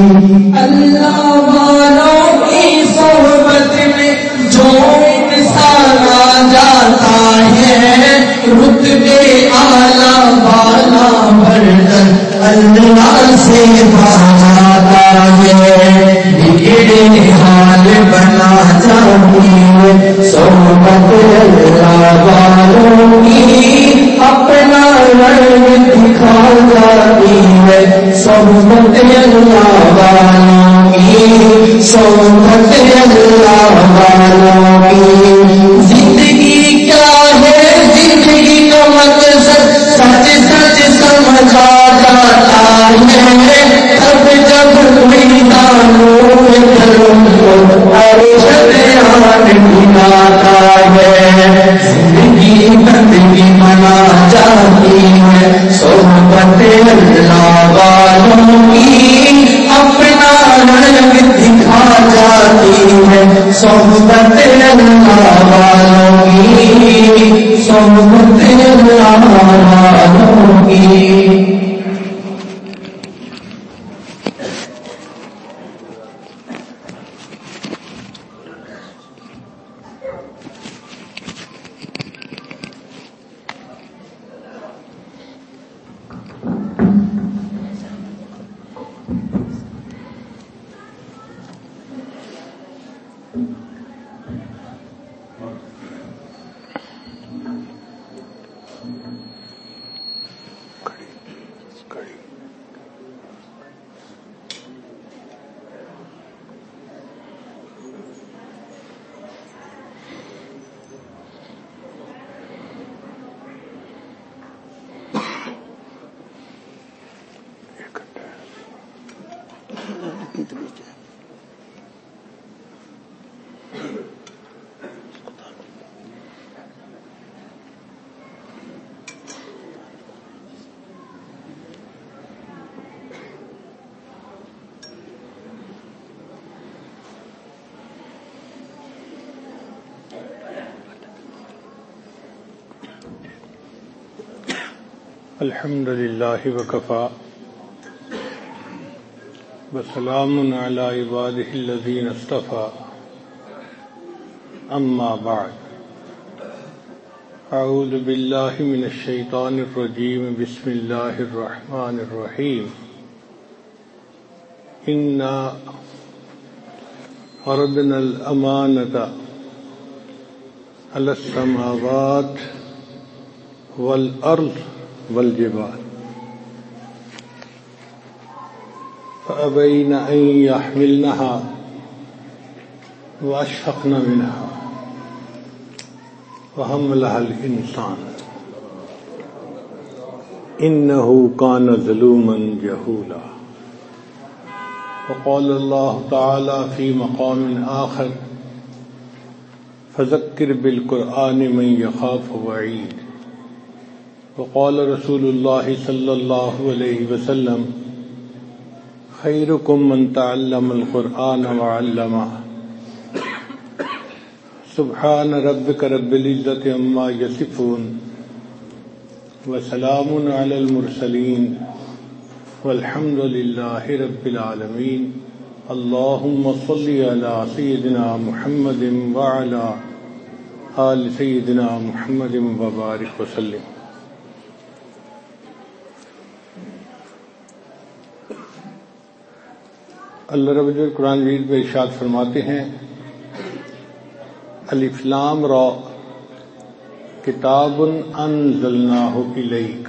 اللہ والوں کی صحبت میں جو انسان آ جاتا ہے رتبے آلہ بالا بڑھ اللہ سے ہے بگڑے حال بنا جاتی صحبت اللہ والوں کی اپنا رنگ دکھا جاتی ہے صحبت اللہ والوں کی صحبت اللہ والوں کی زندگی کیا ہے؟ زندگی کا مقصد سچ سچ سمجھا جاتا ہے۔ تب جب میدانوں میں دھرم کو ارشد آن بناتا ہے۔ زندگی بندگی منا جاتی ہے، صحبت اللہ والوں کی اپنا رنگ دکھا جاتی ہے۔ صحبت اللہ والوں کی صحبت اللہ والوں کی۔ الحمد لله وكفى. وسلام على عباده الذين اصطفى أما بعد. أعوذ بالله من الشيطان الرجيم بسم الله الرحمن الرحيم إنا أردنا الأمانة على السماوات والأرض والجبال. فأبين أن يحملنها وأشفقن منها. وحملها الإنسان. إنه كان ظلوما جهولا. وقال الله تعالى في مقام آخر فذكر بالقرآن من يخاف وعيد. وقال رسول الله صلى الله عليه وسلم خيركم من تعلم القرآن وعلمه سبحان ربك رب العزة عما يصفون وسلام على المرسلين والحمد لله رب العالمين اللهم صل على سيدنا محمد وعلى آل سيدنا محمد وبارك وسلم۔ اللہ رب قرآن مجید میں ارشاد فرماتے ہیں الفلام را کتاب انزلناہ الیک۔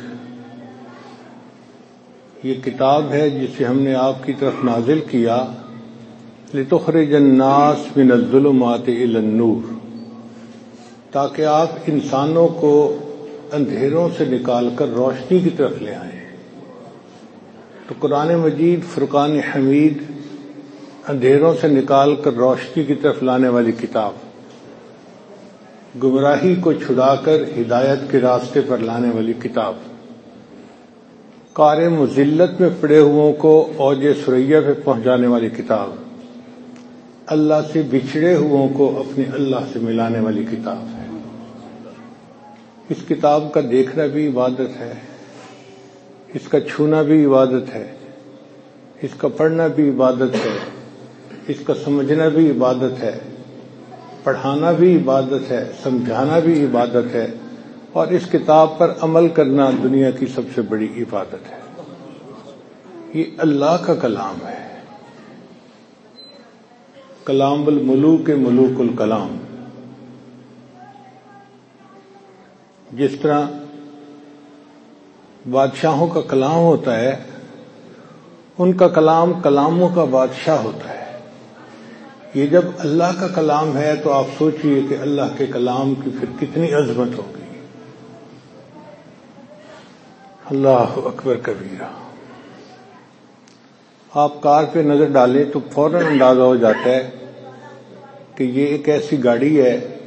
یہ کتاب ہے جسے ہم نے آپ کی طرف نازل کیا، لتخرج الناس من الظلمات الى النور۔ تاکہ آپ انسانوں کو اندھیروں سے نکال کر روشنی کی طرف لے آئیں۔ تو قرآن مجید، فرقان حمید اندھیروں سے نکال کر روشنی کی طرف لانے والی کتاب، گمراہی کو چھڑا کر ہدایت کے راستے پر لانے والی کتاب۔ کار مزلت میں پڑے ہوئوں کو اوج سریا پہ پہنچانے والی کتاب۔ اللہ سے بچھڑے ہوئوں کو اپنے اللہ سے ملانے والی کتاب ہے۔ اس کتاب کا دیکھنا بھی عبادت ہے۔ اس کا چھونا بھی عبادت ہے۔ اس کا پڑھنا بھی عبادت ہے۔ اس کا سمجھنا بھی عبادت ہے، پڑھانا بھی عبادت ہے، سمجھانا بھی عبادت ہے، اور اس کتاب پر عمل کرنا دنیا کی سب سے بڑی عبادت ہے۔ یہ اللہ کا کلام ہے۔ کلام الملوک ملوک الکلام۔ جس طرح بادشاہوں کا کلام ہوتا ہے، ان کا کلام کلاموں کا بادشاہ ہوتا ہے۔ یہ جب اللہ کا کلام ہے تو آپ سوچئے کہ اللہ کے کلام کی پھر کتنی عظمت ہوگی۔ اللہ اکبر کبیرہ۔ آپ کار پہ نظر ڈالیں تو فوراً اندازہ ہو جاتا ہے کہ یہ ایک ایسی گاڑی ہے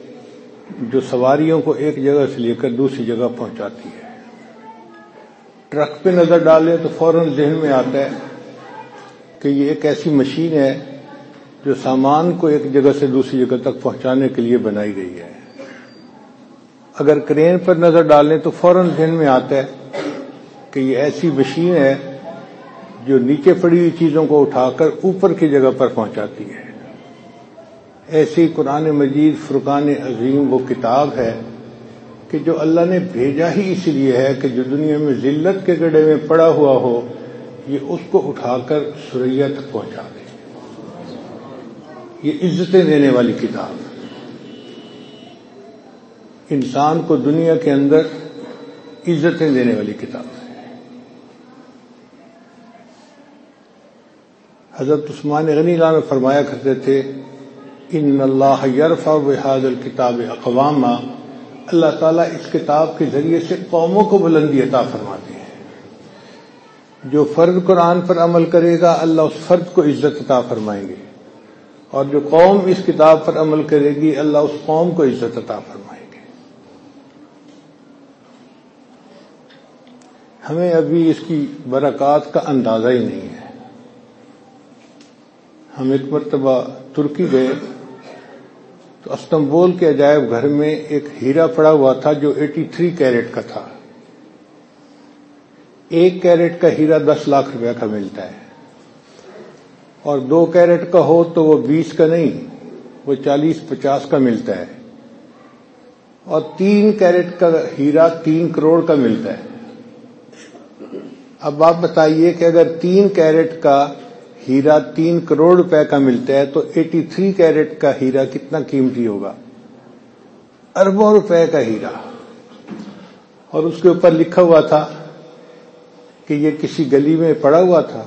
جو سواریوں کو ایک جگہ سے لے کر دوسری جگہ پہنچاتی ہے۔ ٹرک پہ نظر ڈالیں تو فوراً ذہن میں آتا ہے کہ یہ ایک ایسی مشین ہے جو سامان کو ایک جگہ سے دوسری جگہ تک پہنچانے کے لیے بنائی گئی ہے۔ اگر کرین پر نظر ڈالیں تو فوراً ذہن میں آتا ہے کہ یہ ایسی مشین ہے جو نیچے پڑی ہوئی چیزوں کو اٹھا کر اوپر کی جگہ پر پہنچاتی ہے۔ ایسی قرآن مجید فرقان عظیم وہ کتاب ہے کہ جو اللہ نے بھیجا ہی اس لیے ہے کہ جو دنیا میں ذلت کے گڑے میں پڑا ہوا ہو، یہ اس کو اٹھا کر سریا تک پہنچا۔ یہ عزتیں دینے والی کتاب انسان کو دنیا کے اندر عزتیں دینے والی کتاب ہے۔ حضرت عثمان غنی اللہ فرمایا کرتے تھے، ان اللہ یرفع بحاد الکتاب اقوام اللہ تعالیٰ اس کتاب کے ذریعے سے قوموں کو بلندی عطا فرماتے ہیں۔ جو فرد قرآن پر عمل کرے گا، اللہ اس فرد کو عزت عطا فرمائیں گے۔ اور جو قوم اس کتاب پر عمل کرے گی، اللہ اس قوم کو عزت عطا فرمائیں گے ہمیں ابھی اس کی برکات کا اندازہ ہی نہیں ہے۔ ہم ایک مرتبہ ترکی گئے۔ تو استنبول کے عجائب گھر میں ایک ہیرا پڑا ہوا تھا جو ایٹی تھری کیرٹ کا تھا۔ ایک کیرٹ کا ہیرا دس لاکھ روپے کا ملتا ہے۔ اور دو کیرٹ کا ہو تو وہ بیس کا نہیں، وہ چالیس پچاس کا ملتا ہے۔ اور تین کیرٹ کا ہیرا تین کروڑ کا ملتا ہے۔ اب آپ بتائیے کہ اگر تین کیرٹ کا ہیرا تین کروڑ روپے کا ملتا ہے تو ایٹی تھری کیرٹ کا ہیرا کتنا قیمتی ہوگا؟ اربوں روپے کا ہیرا۔ اور اس کے اوپر لکھا ہوا تھا کہ یہ کسی گلی میں پڑا ہوا تھا۔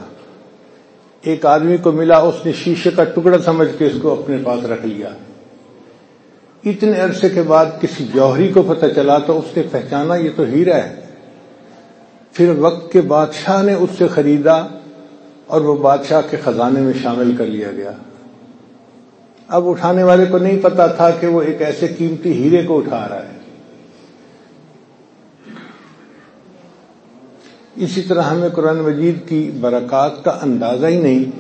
ایک آدمی کو ملا، اس نے شیشے کا ٹکڑا سمجھ کے اس کو اپنے پاس رکھ لیا۔ اتنے عرصے کے بعد کسی جوہری کو پتہ چلا تو اس نے پہچانا یہ تو ہیرا ہے۔ پھر وقت کے بادشاہ نے اس سے خریدا اور وہ بادشاہ کے خزانے میں شامل کر لیا گیا۔ اب اٹھانے والے کو نہیں پتا تھا کہ وہ ایک ایسے قیمتی ہیرے کو اٹھا رہا ہے۔ اسی طرح ہمیں قرآن مجید کی برکات کا اندازہ ہی نہیں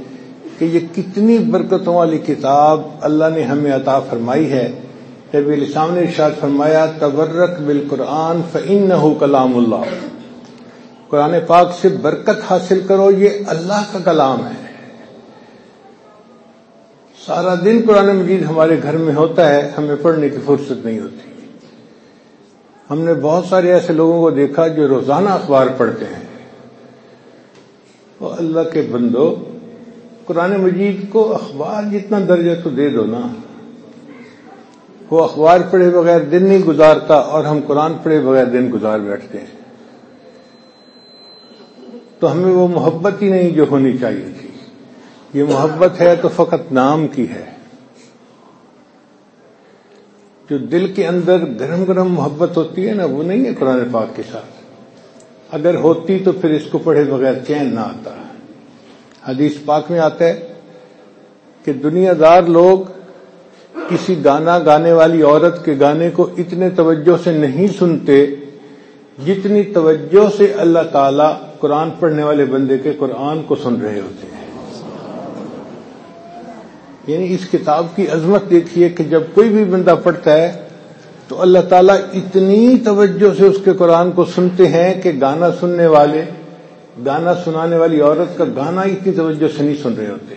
کہ یہ کتنی برکتوں والی کتاب اللہ نے ہمیں عطا فرمائی ہے۔ جب السلام نے ارشاد فرمایا تبرک بالقرآن فعن کلام اللہ۔ قرآن پاک سے برکت حاصل کرو، یہ اللہ کا کلام ہے۔ سارا دن قرآن مجید ہمارے گھر میں ہوتا ہے، ہمیں پڑھنے کی فرصت نہیں ہوتی۔ ہم نے بہت سارے ایسے لوگوں کو دیکھا جو روزانہ اخبار پڑھتے ہیں۔ وہ اللہ کے بندو، قرآن مجید کو اخبار جتنا درجہ تو دے دو نا۔ وہ اخبار پڑھے بغیر دن نہیں گزارتا اور ہم قرآن پڑھے بغیر دن گزار بیٹھتے ہیں۔ تو ہمیں وہ محبت ہی نہیں جو ہونی چاہیے تھی۔ یہ محبت ہے تو فقط نام کی ہے۔ جو دل کے اندر گرم گرم محبت ہوتی ہے نا، وہ نہیں ہے قرآن پاک کے ساتھ۔ اگر ہوتی تو پھر اس کو پڑھے بغیر چین نہ آتا۔ حدیث پاک میں آتا ہے کہ دنیا دار لوگ کسی گانا گانے والی عورت کے گانے کو اتنے توجہ سے نہیں سنتے جتنی توجہ سے اللہ تعالی قرآن پڑھنے والے بندے کے قرآن کو سن رہے ہوتے ہیں۔ یعنی اس کتاب کی عظمت دیکھیے کہ جب کوئی بھی بندہ پڑھتا ہے تو اللہ تعالیٰ اتنی توجہ سے اس کے قرآن کو سنتے ہیں کہ گانا سننے والے، گانا سنانے والی عورت کا گانا اتنی توجہ سے نہیں سن رہے ہوتے۔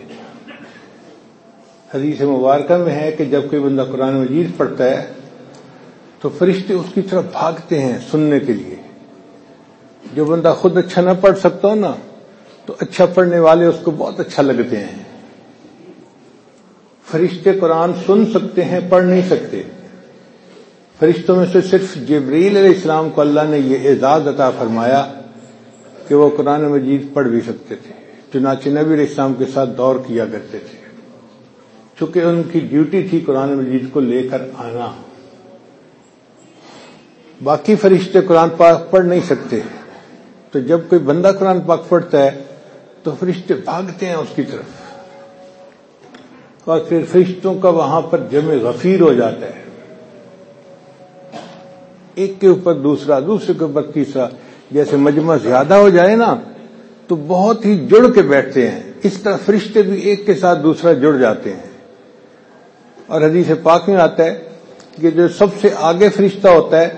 حدیث مبارکہ میں ہے کہ جب کوئی بندہ قرآن مجید پڑھتا ہے، تو فرشتے اس کی طرف بھاگتے ہیں سننے کے لیے۔ جو بندہ خود اچھا نہ پڑھ سکتا ہو نا، تو اچھا پڑھنے والے اس کو بہت اچھا لگتے ہیں۔ فرشتے قرآن سن سکتے ہیں، پڑھ نہیں سکتے۔ فرشتوں میں سے صرف جبریل علیہ السلام کو اللہ نے یہ اعزاز عطا فرمایا کہ وہ قرآن مجید پڑھ بھی سکتے تھے، چنانچہ نبی علیہ السلام کے ساتھ دور کیا کرتے تھے۔ چونکہ ان کی ڈیوٹی تھی قرآن مجید کو لے کر آنا۔ باقی فرشتے قرآن پاک پڑھ نہیں سکتے۔ تو جب کوئی بندہ قرآن پاک پڑھتا ہے، تو فرشتے بھاگتے ہیں اس کی طرف۔ اور پھر فرشتوں کا وہاں پر جمع غفیر ہو جاتا ہے۔ ایک کے اوپر دوسرا، دوسرے کے اوپر تیسرا۔ جیسے مجمع زیادہ ہو جائے نا، تو بہت ہی جڑ کے بیٹھتے ہیں۔ اس طرح فرشتے بھی ایک کے ساتھ دوسرا جڑ جاتے ہیں۔ اور حدیث پاک میں آتا ہے کہ جو سب سے آگے فرشتہ ہوتا ہے،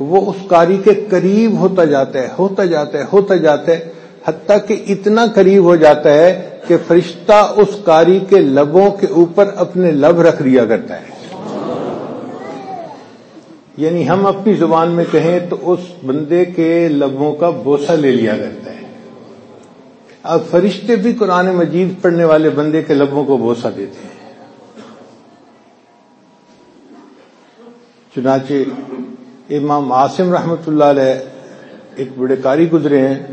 وہ اس کاری کے قریب ہوتا جاتا ہے، ہوتا جاتا ہے، ہوتا جاتا ہے۔ حتیٰ کہ اتنا قریب ہو جاتا ہے کہ فرشتہ اس کاری کے لبوں کے اوپر اپنے لب رکھ دیا کرتا ہے۔ یعنی ہم اپنی زبان میں کہیں تو اس بندے کے لبوں کا بوسہ لے لیا کرتا ہے اب فرشتے بھی قرآن مجید پڑھنے والے بندے کے لبوں کو بوسہ دیتے ہیں۔ چنانچہ امام عاصم رحمت اللہ علیہ ایک بڑے کاری گزرے ہیں۔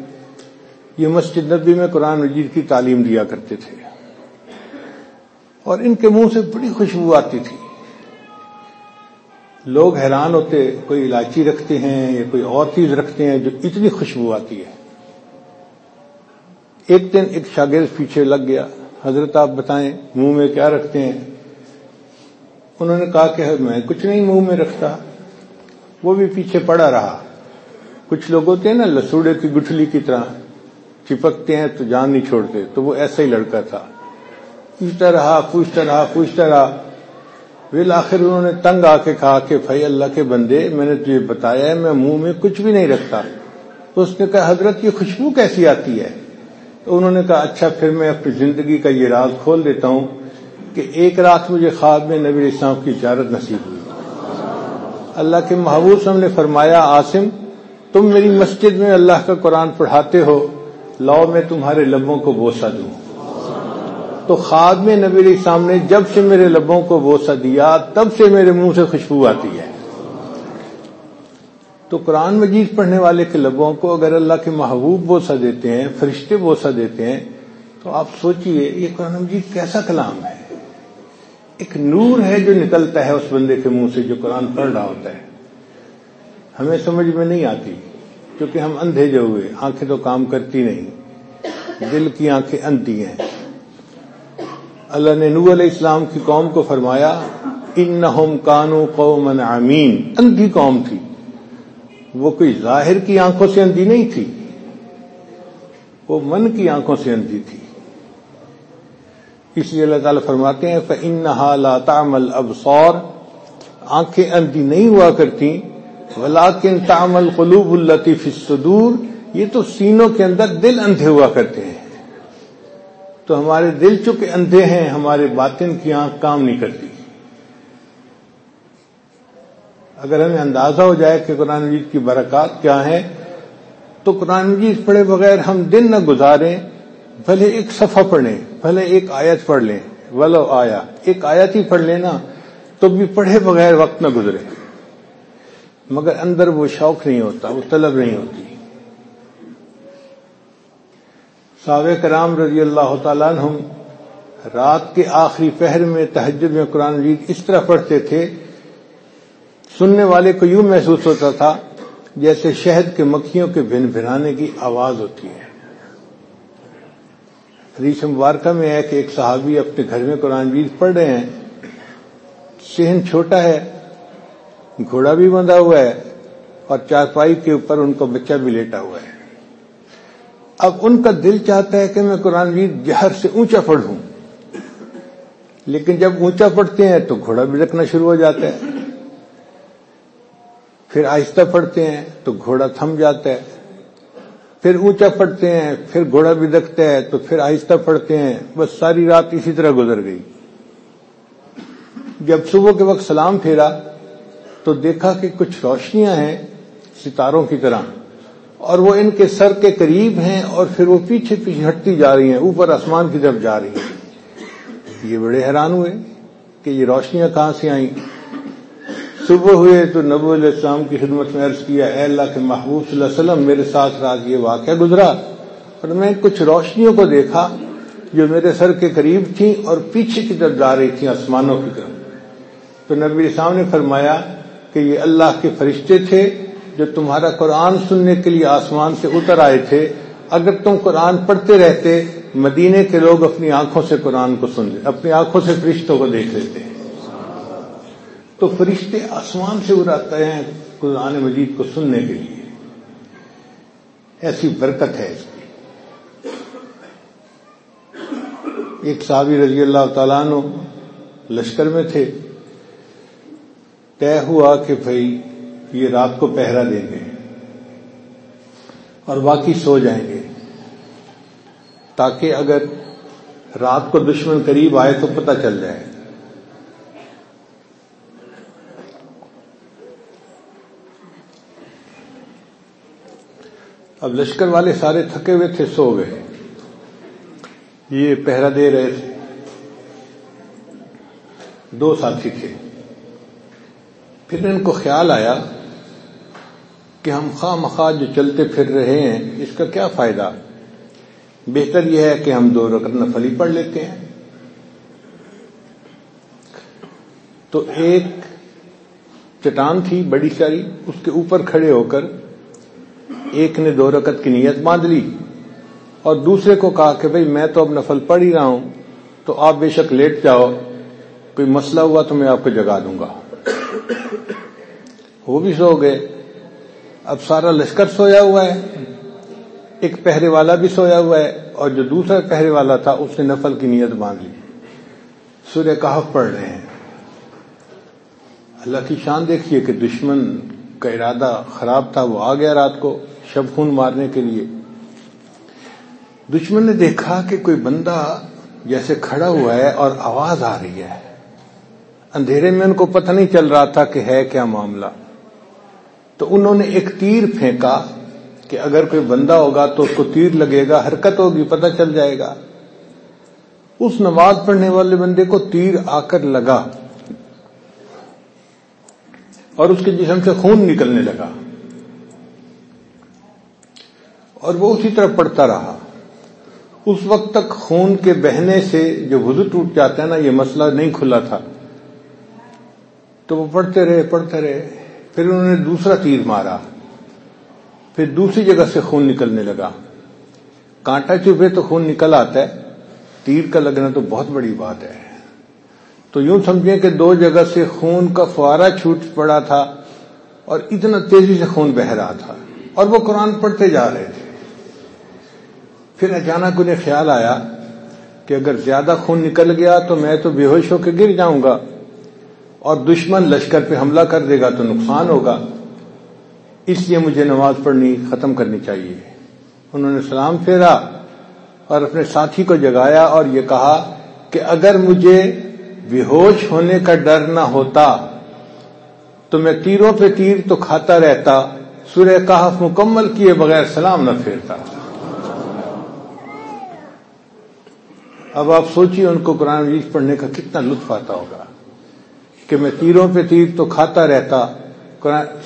یہ مسجد نبی میں قرآن مجید کی تعلیم دیا کرتے تھے۔ اور ان کے منہ سے بڑی خوشبو آتی تھی۔ لوگ حیران ہوتے کوئی الائچی رکھتے ہیں یا کوئی اور چیز رکھتے ہیں جو اتنی خوشبو آتی ہے۔ ایک دن ایک شاگرد پیچھے لگ گیا۔ حضرت آپ بتائیں منہ میں کیا رکھتے ہیں؟ انہوں نے کہا کہ میں کچھ نہیں منہ میں رکھتا۔ وہ بھی پیچھے پڑا رہا۔ کچھ لوگ ہوتے ہیں نا لسوڑے کی گٹھلی کی طرح، چپکتے ہیں تو جان نہیں چھوڑتے، تو وہ ایسا ہی لڑکا تھا۔ پوچھتا رہا پوچھتا رہا پوچھتا رہا۔ آخر انہوں نے تنگ آ کے کہا کہ بھائی اللہ کے بندے، میں نے تجھے بتایا ہے، میں منہ میں کچھ بھی نہیں رکھتا۔ تو اس نے کہا، حضرت، یہ خوشبو کیسی آتی ہے؟ تو انہوں نے کہا اچھا پھر میں اپنی زندگی کا یہ راز کھول دیتا ہوں کہ ایک رات مجھے خواب میں نبی اسلام کی اجازت نصیب ہوئی۔ اللہ کے محبوب نے فرمایا آسم تم میری مسجد میں اللہ کا قرآن پڑھاتے ہو، لاؤ، میں تمہارے لبوں کو بوسا دوں۔ تو خواب میں نبی علیہ السلام نے جب سے میرے لبوں کو بوسا دیا، تب سے میرے منہ سے خوشبو آتی ہے۔ تو قرآن مجید پڑھنے والے کے لبوں کو اگر اللہ کے محبوب بوسا دیتے ہیں، فرشتے بوسا دیتے ہیں، تو آپ سوچئے یہ قرآن مجید کیسا کلام ہے؟ ایک نور ہے جو نکلتا ہے اس بندے کے منہ سے جو قرآن پڑھ رہا ہوتا ہے۔ ہمیں سمجھ میں نہیں آتی، کیونکہ ہم اندھے جو ہوئے، آنکھیں تو کام کرتی نہیں۔ دل کی آنکھیں اندھی ہیں۔ اللہ نے نو علیہ السلام کی قوم کو فرمایا ان کانو قوم امین اندھی قوم تھی۔ وہ کوئی ظاہر کی آنکھوں سے اندھی نہیں تھی۔ وہ من کی آنکھوں سے اندھی تھی۔ اس لیے اللہ تعالیٰ فرماتے ہیں ان لا تعمل ابصار آنکھیں اندھی نہیں ہوا کرتی ولاکن تعمل قلوب الطیف الصدور۔ یہ تو سینوں کے اندر دل اندھے ہوا کرتے ہیں۔ تو ہمارے دل چکے اندھے ہیں، ہمارے باطن کی آنکھ کام نہیں کرتی۔ اگر ہمیں اندازہ ہو جائے کہ قرآن مجید کی برکات کیا ہیں، تو قرآن مجید پڑھے بغیر ہم دن نہ گزاریں، بھلے ایک صفحہ پڑھیں، بھلے ایک آیت پڑھ لیں۔ ولو آیا، ایک آیت ہی پڑھ لینا تو بھی پڑھے بغیر وقت نہ گزرے۔ مگر اندر وہ شوق نہیں ہوتا، وہ طلب نہیں ہوتی۔ صحابہ کرام رضی اللہ تعالیٰ عنہ رات کے آخری پہر میں تہجد میں قرآن مجید اس طرح پڑھتے تھے، سننے والے کو یوں محسوس ہوتا تھا جیسے شہد کے مکھیوں کے بھن بھنانے کی آواز ہوتی ہے۔ حدیث مبارکہ میں ہے کہ ایک صحابی اپنے گھر میں قرآن مجید پڑھ رہے ہیں سہن چھوٹا ہے، گھوڑا بھی بندھا ہوا ہے اور چارپائی کے اوپر ان کا بچہ بھی لیٹا ہوا ہے۔ اب ان کا دل چاہتا ہے کہ میں قرآن مجید جہر سے اونچا پڑھوں لیکن جب اونچا پڑھتے ہیں تو گھوڑا بھی رکھنا شروع ہو جاتا ہے۔ پھر آہستہ پڑھتے ہیں تو گھوڑا تھم جاتا ہے۔ پھر اونچا پڑھتے ہیں، پھر گھوڑا بھی دکھتا ہے تو پھر آہستہ پڑھتے ہیں۔ بس ساری رات اسی طرح گزر گئی۔ جب صبح کے وقت سلام پھیرا تو دیکھا کہ کچھ روشنیاں ہیں ستاروں کی طرح۔ اور وہ ان کے سر کے قریب ہیں اور پھر وہ پیچھے پیچھے ہٹتی جا رہی ہیں، اوپر آسمان کی طرف جا رہی ہیں۔ یہ بڑے حیران ہوئے کہ یہ روشنیاں کہاں سے آئیں۔ صبح ہوئے تو نبو علیہ السلام کی خدمت میں عرض کیا، اے اللہ کے محبوب صلی اللہ علیہ وسلم، میرے ساتھ رات یہ واقعہ گزرا اور میں کچھ روشنیوں کو دیکھا جو میرے سر کے قریب تھیں اور پیچھے کی طرف جا رہی تھیں آسمانوں کی طرف۔ تو نبی السلام نے فرمایا کہ یہ اللہ کے فرشتے تھے جو تمہارا قرآن سننے کے لیے آسمان سے اتر آئے تھے، اگر تم قرآن پڑھتے رہتے، مدینے کے لوگ اپنی آنکھوں سے قرآن کو سن لے اپنی آنکھوں سے فرشتوں کو دیکھ لیتے۔ تو فرشتے آسمان سے اڑاتے ہیں قرآن مجید کو سننے کے لیے۔ ایسی برکت ہے اس کی۔ ایک صحابی رضی اللہ تعالیٰ عنہ لشکر میں تھے۔ طے ہوا کہ بھائی یہ رات کو پہرا دیں گے اور باقی سو جائیں گے تاکہ اگر رات کو دشمن قریب آئے تو پتہ چل جائے۔ اب لشکر والے سارے تھکے ہوئے تھے، سو گئے۔ یہ پہرا دے رہے تھے۔ دو ساتھی تھے۔ پھر ان کو خیال آیا کہ ہم خواہ مخواہ جو چلتے پھر رہے ہیں، اس کا کیا فائدہ؟ بہتر یہ ہے کہ ہم دو رکن نفلی پڑھ لیتے ہیں۔ تو ایک چٹان تھی بڑی ساری، اس کے اوپر کھڑے ہو کر ایک نے دو رکت کی نیت باندھ لی۔ اور دوسرے کو کہا کہ بھئی میں تو اب نفل پڑھ ہی رہا ہوں، تو آپ بے شک لیٹ جاؤ، کوئی مسئلہ ہوا تو میں آپ کو جگا دوں گا۔ وہ بھی سو گئے۔ اب سارا لشکر سویا ہوا ہے۔ ایک پہرے والا بھی سویا ہوا ہے اور جو دوسرا پہرے والا تھا، اس نے نفل کی نیت باندھ لی۔ سورہ کہف پڑھ رہے ہیں۔ اللہ کی شان دیکھیے کہ دشمن کا ارادہ خراب تھا، وہ آ گیا رات کو شب خون مارنے کے لیے۔ دشمن نے دیکھا کہ کوئی بندہ جیسے کھڑا ہوا ہے اور آواز آ رہی ہے۔ اندھیرے میں ان کو پتہ نہیں چل رہا تھا کہ ہے کیا معاملہ۔ تو انہوں نے ایک تیر پھینکا کہ اگر کوئی بندہ ہوگا تو اس کو تیر لگے گا، حرکت ہوگی، پتہ چل جائے گا۔ اس نماز پڑھنے والے بندے کو تیر آ کر لگا اور اس کے جسم سے خون نکلنے لگا۔ اور وہ اسی طرح پڑتا رہا۔ اس وقت تک خون کے بہنے سے جو وضو ٹوٹ جاتا ہے نا، یہ مسئلہ نہیں کھلا تھا۔ تو وہ پڑھتے رہے پڑھتے رہے۔ پھر انہوں نے دوسرا تیر مارا۔ پھر دوسری جگہ سے خون نکلنے لگا۔ کانٹا چوبے تو خون نکل آتا ہے۔ تیر کا لگنا تو بہت بڑی بات ہے۔ تو یوں سمجھیں کہ دو جگہ سے خون کا فوارا چھوٹ پڑا تھا اور اتنا تیزی سے خون بہ رہا تھا اور وہ قرآن پڑھتے جا رہے تھے۔ پھر اچانک انہیں خیال آیا کہ اگر زیادہ خون نکل گیا تو میں تو بے ہوش ہو کے گر جاؤں گا۔ اور دشمن لشکر پہ حملہ کر دے گا تو نقصان ہوگا۔ اس لیے مجھے نماز پڑھنی ختم کرنی چاہیے۔ انہوں نے سلام پھیرا اور اپنے ساتھی کو جگایا اور یہ کہا کہ اگر مجھے بے ہوش ہونے کا ڈر نہ ہوتا تو میں تیروں پہ تیر تو کھاتا رہتا، سورہ کہف مکمل کیے بغیر سلام نہ پھیرتا۔ اب آپ سوچیے ان کو قرآن مجید پڑھنے کا کتنا لطف آتا ہوگا۔ کہ میں تیروں پہ تیر تو کھاتا رہتا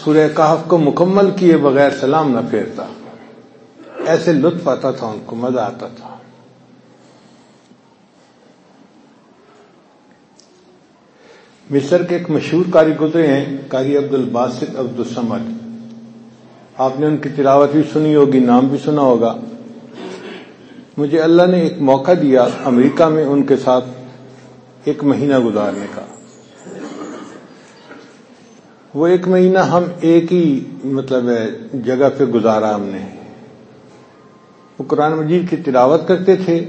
سورہ کہف کو مکمل کیے بغیر سلام نہ پھیرتا۔ ایسے لطف آتا تھا، ان کو مزہ آتا تھا۔ مصر کے ایک مشہور کاری گزرے ہیں کاری عبد الباسط عبد السمد آپ نے ان کی تلاوت بھی سنی ہوگی، نام بھی سنا ہوگا۔ مجھے اللہ نے ایک موقع دیا امریکہ میں ان کے ساتھ ایک مہینہ گزارنے کا۔ وہ ایک مہینہ ہم ایک ہی مطلب ہے جگہ پہ گزارا ہم نے۔ وہ قرآن مجید کی تلاوت کرتے تھے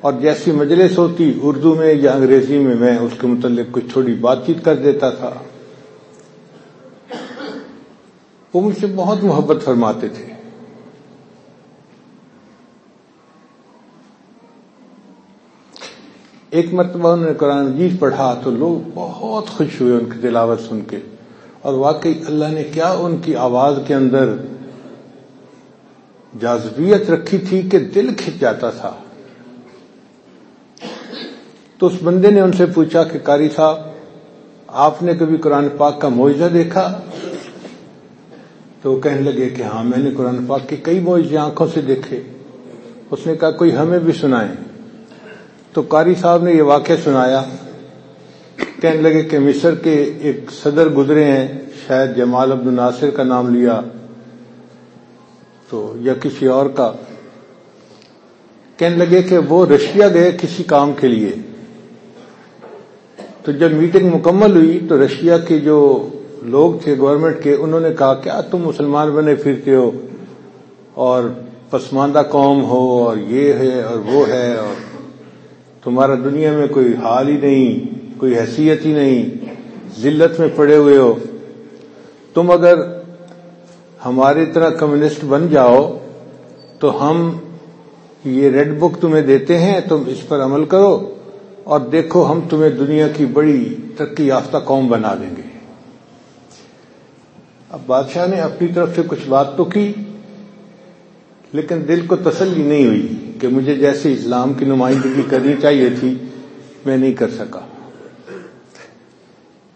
اور جیسی مجلس ہوتی اردو میں یا انگریزی میں میں اس کے متعلق کچھ تھوڑی بات چیت کر دیتا تھا۔ وہ مجھ سے بہت محبت فرماتے تھے۔ ایک مرتبہ انہوں نے قرآن مجید پڑھا تو لوگ بہت خوش ہوئے ان کی تلاوت سن کے۔ اور واقعی اللہ نے کیا ان کی آواز کے اندر جازبیت رکھی تھی کہ دل کھچ جاتا تھا؟ تو اس بندے نے ان سے پوچھا کہ کاری صاحب، آپ نے کبھی قرآن پاک کا معاوضہ دیکھا؟ تو وہ کہنے لگے کہ ہاں میں نے قرآن پاک کے کئی معاوضے آنکھوں سے دیکھے۔ اس نے کہا، کوئی ہمیں بھی سنائے۔ تو قاری صاحب نے یہ واقعہ سنایا۔ کہنے لگے کہ مصر کے ایک صدر گزرے ہیں، شاید جمال عبد الناصر کا نام لیا، تو یا کسی اور کا۔ کہنے لگے کہ وہ رشیا گئے کسی کام کے لیے۔ تو جب میٹنگ مکمل ہوئی تو رشیا کے جو لوگ تھے گورنمنٹ کے، انہوں نے کہا، کیا تم مسلمان بنے پھرتے ہو؟ اور پسماندہ قوم ہو، اور یہ ہے، اور وہ ہے، اور تمہارا دنیا میں کوئی حال ہی نہیں۔ کوئی حیثیت ہی نہیں، ذلت میں پڑے ہوئے ہو۔ تم اگر ہماری طرح کمیونسٹ بن جاؤ، تو ہم یہ ریڈ بک تمہیں دیتے ہیں، تم اس پر عمل کرو اور دیکھو ہم تمہیں دنیا کی بڑی ترقی یافتہ قوم بنا دیں گے۔ اب بادشاہ نے اپنی طرف سے کچھ بات تو کی، لیکن دل کو تسلی نہیں ہوئی کہ مجھے جیسے اسلام کی نمائندگی کرنی چاہیے تھی، میں نہیں کر سکا۔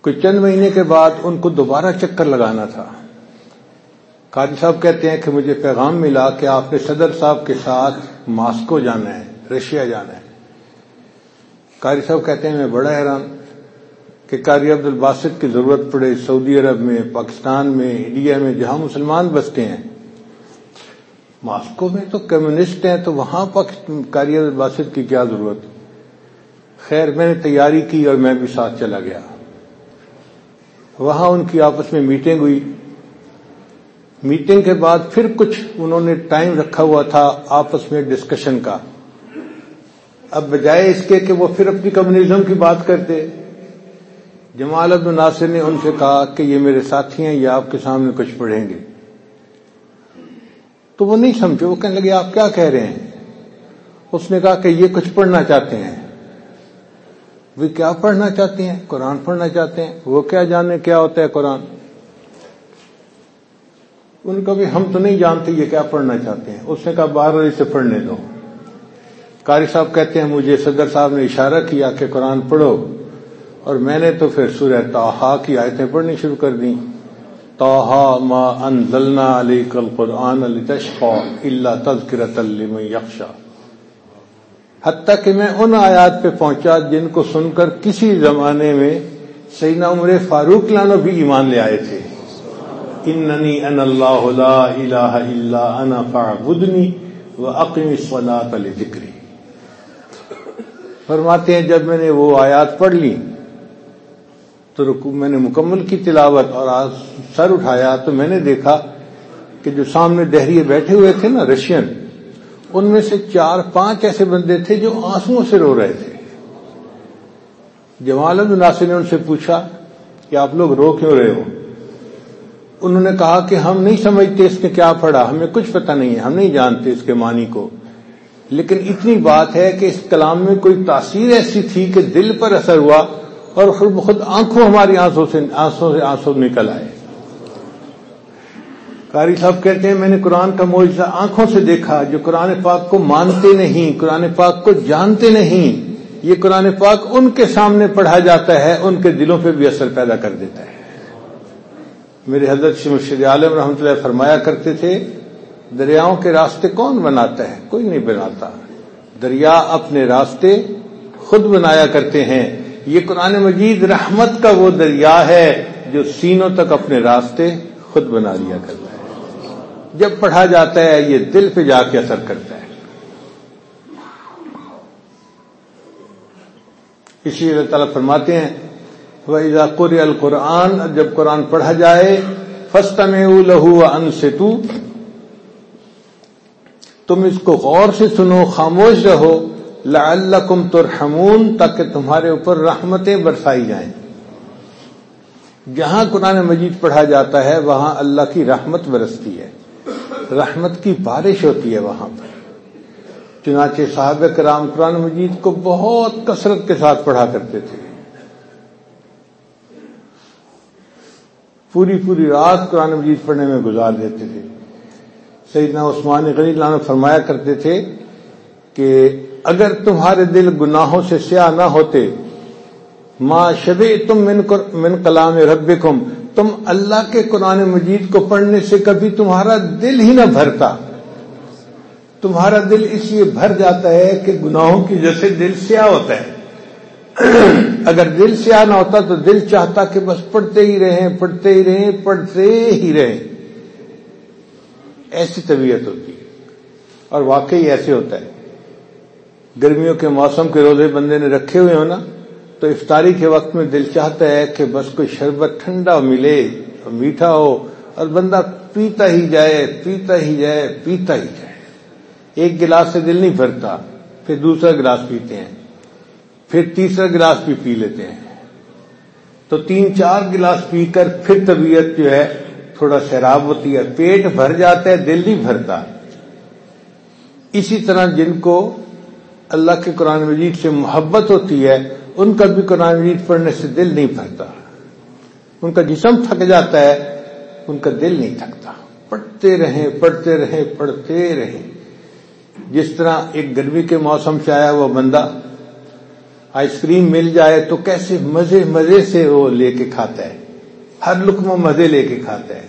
کچھ چند مہینے کے بعد ان کو دوبارہ چکر لگانا تھا۔ قاضی صاحب کہتے ہیں کہ مجھے پیغام ملا کہ آپ نے صدر صاحب کے ساتھ ماسکو جانا ہے، رشیا جانا ہے۔ قاری صاحب کہتے ہیں، میں بڑا حیران کہ قاری عبد الباسط کی ضرورت پڑے سعودی عرب میں، پاکستان میں، انڈیا میں، جہاں مسلمان بستے ہیں۔ ماسکو میں تو کمیونسٹ ہیں، تو وہاں قاری عبد الباسط کی کیا ضرورت؟ خیر، میں نے تیاری کی اور میں بھی ساتھ چلا گیا۔ وہاں ان کی آپس میں میٹنگ ہوئی۔ میٹنگ کے بعد پھر کچھ انہوں نے ٹائم رکھا ہوا تھا آپس میں ڈسکشن کا۔ اب بجائے اس کے کہ وہ پھر اپنی کمیونزم کی بات کرتے۔ جمال عبد الناصر نے ان سے کہا کہ یہ میرے ساتھی ہیں، یہ آپ کے سامنے کچھ پڑھیں گے۔ تو وہ نہیں سمجھے، وہ کہنے لگے، آپ کیا کہہ رہے ہیں؟ اس نے کہا کہ یہ کچھ پڑھنا چاہتے ہیں۔ وہ کیا پڑھنا چاہتے ہیں؟ قرآن پڑھنا چاہتے ہیں؟ وہ کیا جانے کیا ہوتا ہے قرآن؟ ان کا بھی ہم تو نہیں جانتے یہ کیا پڑھنا چاہتے ہیں۔ اس نے کہا، بارہ سے پڑھنے دو۔ قاری صاحب کہتے ہیں، مجھے صدر صاحب نے اشارہ کیا کہ قرآن پڑھو۔ اور میں نے تو پھر سورہ توحا کی آیتیں پڑھنی شروع کر دی توحا ما انزلنا علیک القرآن لتشقا الا تذکرۃ لمن یخشا۔ حتیٰ کہ میں ان آیات پہ پہنچا جن کو سن کر کسی زمانے میں سیدنا عمر فاروق لانو بھی ایمان لے آئے تھے۔ اننی ان اللہ لا الہ الا انا فاعبدنی واقم الصلاۃ لذکری۔ فرماتے ہیں جب میں نے وہ آیات پڑھ لی تو رکو میں نے مکمل کی تلاوت اور آج سر اٹھایا تو میں نے دیکھا کہ جو سامنے دہریے بیٹھے ہوئے تھے نا رشین ان میں سے چار پانچ ایسے بندے تھے جو آنسو سے رو رہے تھے۔ جمال الناصر نے ان سے پوچھا کہ آپ لوگ رو کیوں رہے ہو؟ انہوں نے کہا کہ ہم نہیں سمجھتے اس نے کیا پڑھا، ہمیں کچھ پتہ نہیں ہے، ہم نہیں جانتے اس کے معنی کو۔ لیکن اتنی بات ہے کہ اس کلام میں کوئی تاثیر ایسی تھی کہ دل پر اثر ہوا اور خود آنکھوں ہماری آنسوں سے آنسوں سے آنسو نکل آئے۔ قاری صاحب کہتے ہیں، میں نے قرآن کا معجزہ آنکھوں سے دیکھا جو قرآن پاک کو مانتے نہیں، قرآن پاک کو جانتے نہیں۔ یہ قرآن پاک ان کے سامنے پڑھا جاتا ہے، ان کے دلوں پہ بھی اثر پیدا کر دیتا ہے۔ میرے حضرت مرشد عالم رحمۃ اللہ فرمایا کرتے تھے، دریاؤں کے راستے کون بناتا ہے؟ کوئی نہیں بناتا۔ دریا اپنے راستے خود بنایا کرتے ہیں۔ یہ قرآن مجید رحمت کا وہ دریا ہے جو سینوں تک اپنے راستے خود بنا لیا کرتا ہے۔ جب پڑھا جاتا ہے یہ دل پہ جا کے اثر کرتا ہے۔ اسی اللہ تعالیٰ فرماتے ہیں وہ قر القرآن، جب قرآن پڑھا جائے فسٹ میں لہو ان سے تم اس کو غور سے سنو، خاموش رہو لعلکم ترحمون، تاکہ تمہارے اوپر رحمتیں برسائی جائیں۔ جہاں قرآن مجید پڑھا جاتا ہے، وہاں اللہ کی رحمت برستی ہے۔ رحمت کی بارش ہوتی ہے وہاں پر۔ چنانچہ صاحب کرام قرآن مجید کو بہت کثرت کے ساتھ پڑھا کرتے تھے۔ پوری پوری رات قرآن مجید پڑھنے میں گزار دیتے تھے۔ سیدنا عثمان غنی اللہ فرمایا کرتے تھے کہ اگر تمہارے دل گناہوں سے سیاہ نہ ہوتے ماں شب تم من کلام رب تم اللہ کے قرآن مجید کو پڑھنے سے کبھی تمہارا دل ہی نہ بھرتا۔ تمہارا دل اس لیے بھر جاتا ہے کہ گناہوں کی جیسے دل سیاہ ہوتا ہے۔ اگر دل سیاہ نہ ہوتا تو دل چاہتا کہ بس پڑھتے ہی رہیں، پڑھتے ہی رہیں، پڑھتے ہی رہیں۔ ایسی طبیعت ہوتی ہے۔ اور واقعی ایسے ہوتا ہے۔ گرمیوں کے موسم کے روزے بندے نے رکھے ہوئے ہو نا تو افطاری کے وقت میں دل چاہتا ہے کہ بس کوئی شربت ٹھنڈا ملے، میٹھا ہو، اور بندہ پیتا ہی جائے، پیتا ہی جائے، پیتا ہی جائے۔ ایک گلاس سے دل نہیں بھرتا، پھر دوسرا گلاس پیتے ہیں، پھر تیسرا گلاس بھی پی لیتے ہیں۔ تو تین چار گلاس پی کر پھر طبیعت جو ہے تھوڑا سیراب ہوتی ہے، پیٹ بھر جاتا ہے، دل نہیں بھرتا۔ اسی طرح جن کو اللہ کے قرآن مجید سے محبت ہوتی ہے ان کا بھی قرآن مجید پڑھنے سے دل نہیں بھرتا۔ ان کا جسم تھک جاتا ہے، ان کا دل نہیں تھکتا۔ پڑھتے رہیں پڑھتے رہیں پڑھتے رہیں۔ جس طرح ایک گرمی کے موسم سے آیا وہ بندہ آئس کریم مل جائے تو کیسے مزے مزے سے وہ لے کے کھاتا ہے۔ ہر لکم مزے لے کے کھاتا ہے۔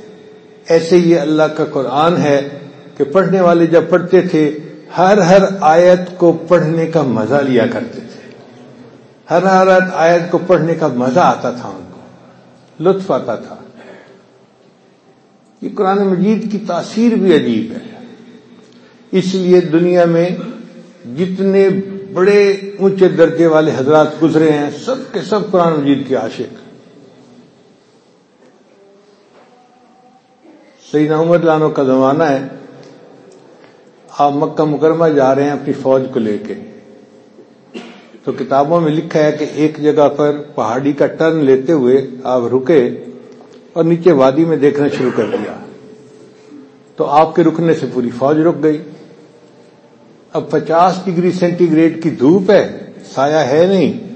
ایسے یہ اللہ کا قرآن ہے کہ پڑھنے والے جب پڑھتے تھے، ہر ہر آیت کو پڑھنے کا مزہ لیا کرتے تھے۔ ہر ہر آیت کو پڑھنے کا مزہ آتا تھا ان کو، لطف آتا تھا۔ یہ قرآن مجید کی تاثیر بھی عجیب ہے۔ اس لیے دنیا میں جتنے بڑے اونچے درجے والے حضرات گزرے ہیں، سب کے سب قرآن مجید کے عاشق۔ سیدنا عمر لانوں کا زمانہ ہے۔ آپ مکہ مکرمہ جا رہے ہیں اپنی فوج کو لے کے۔ تو کتابوں میں لکھا ہے کہ ایک جگہ پر پہاڑی کا ٹرن لیتے ہوئے آپ رکے اور نیچے وادی میں دیکھنا شروع کر دیا۔ تو آپ کے رکنے سے پوری فوج رک گئی۔ اب پچاس ڈگری سینٹی گریڈ کی دھوپ ہے، سایہ ہے نہیں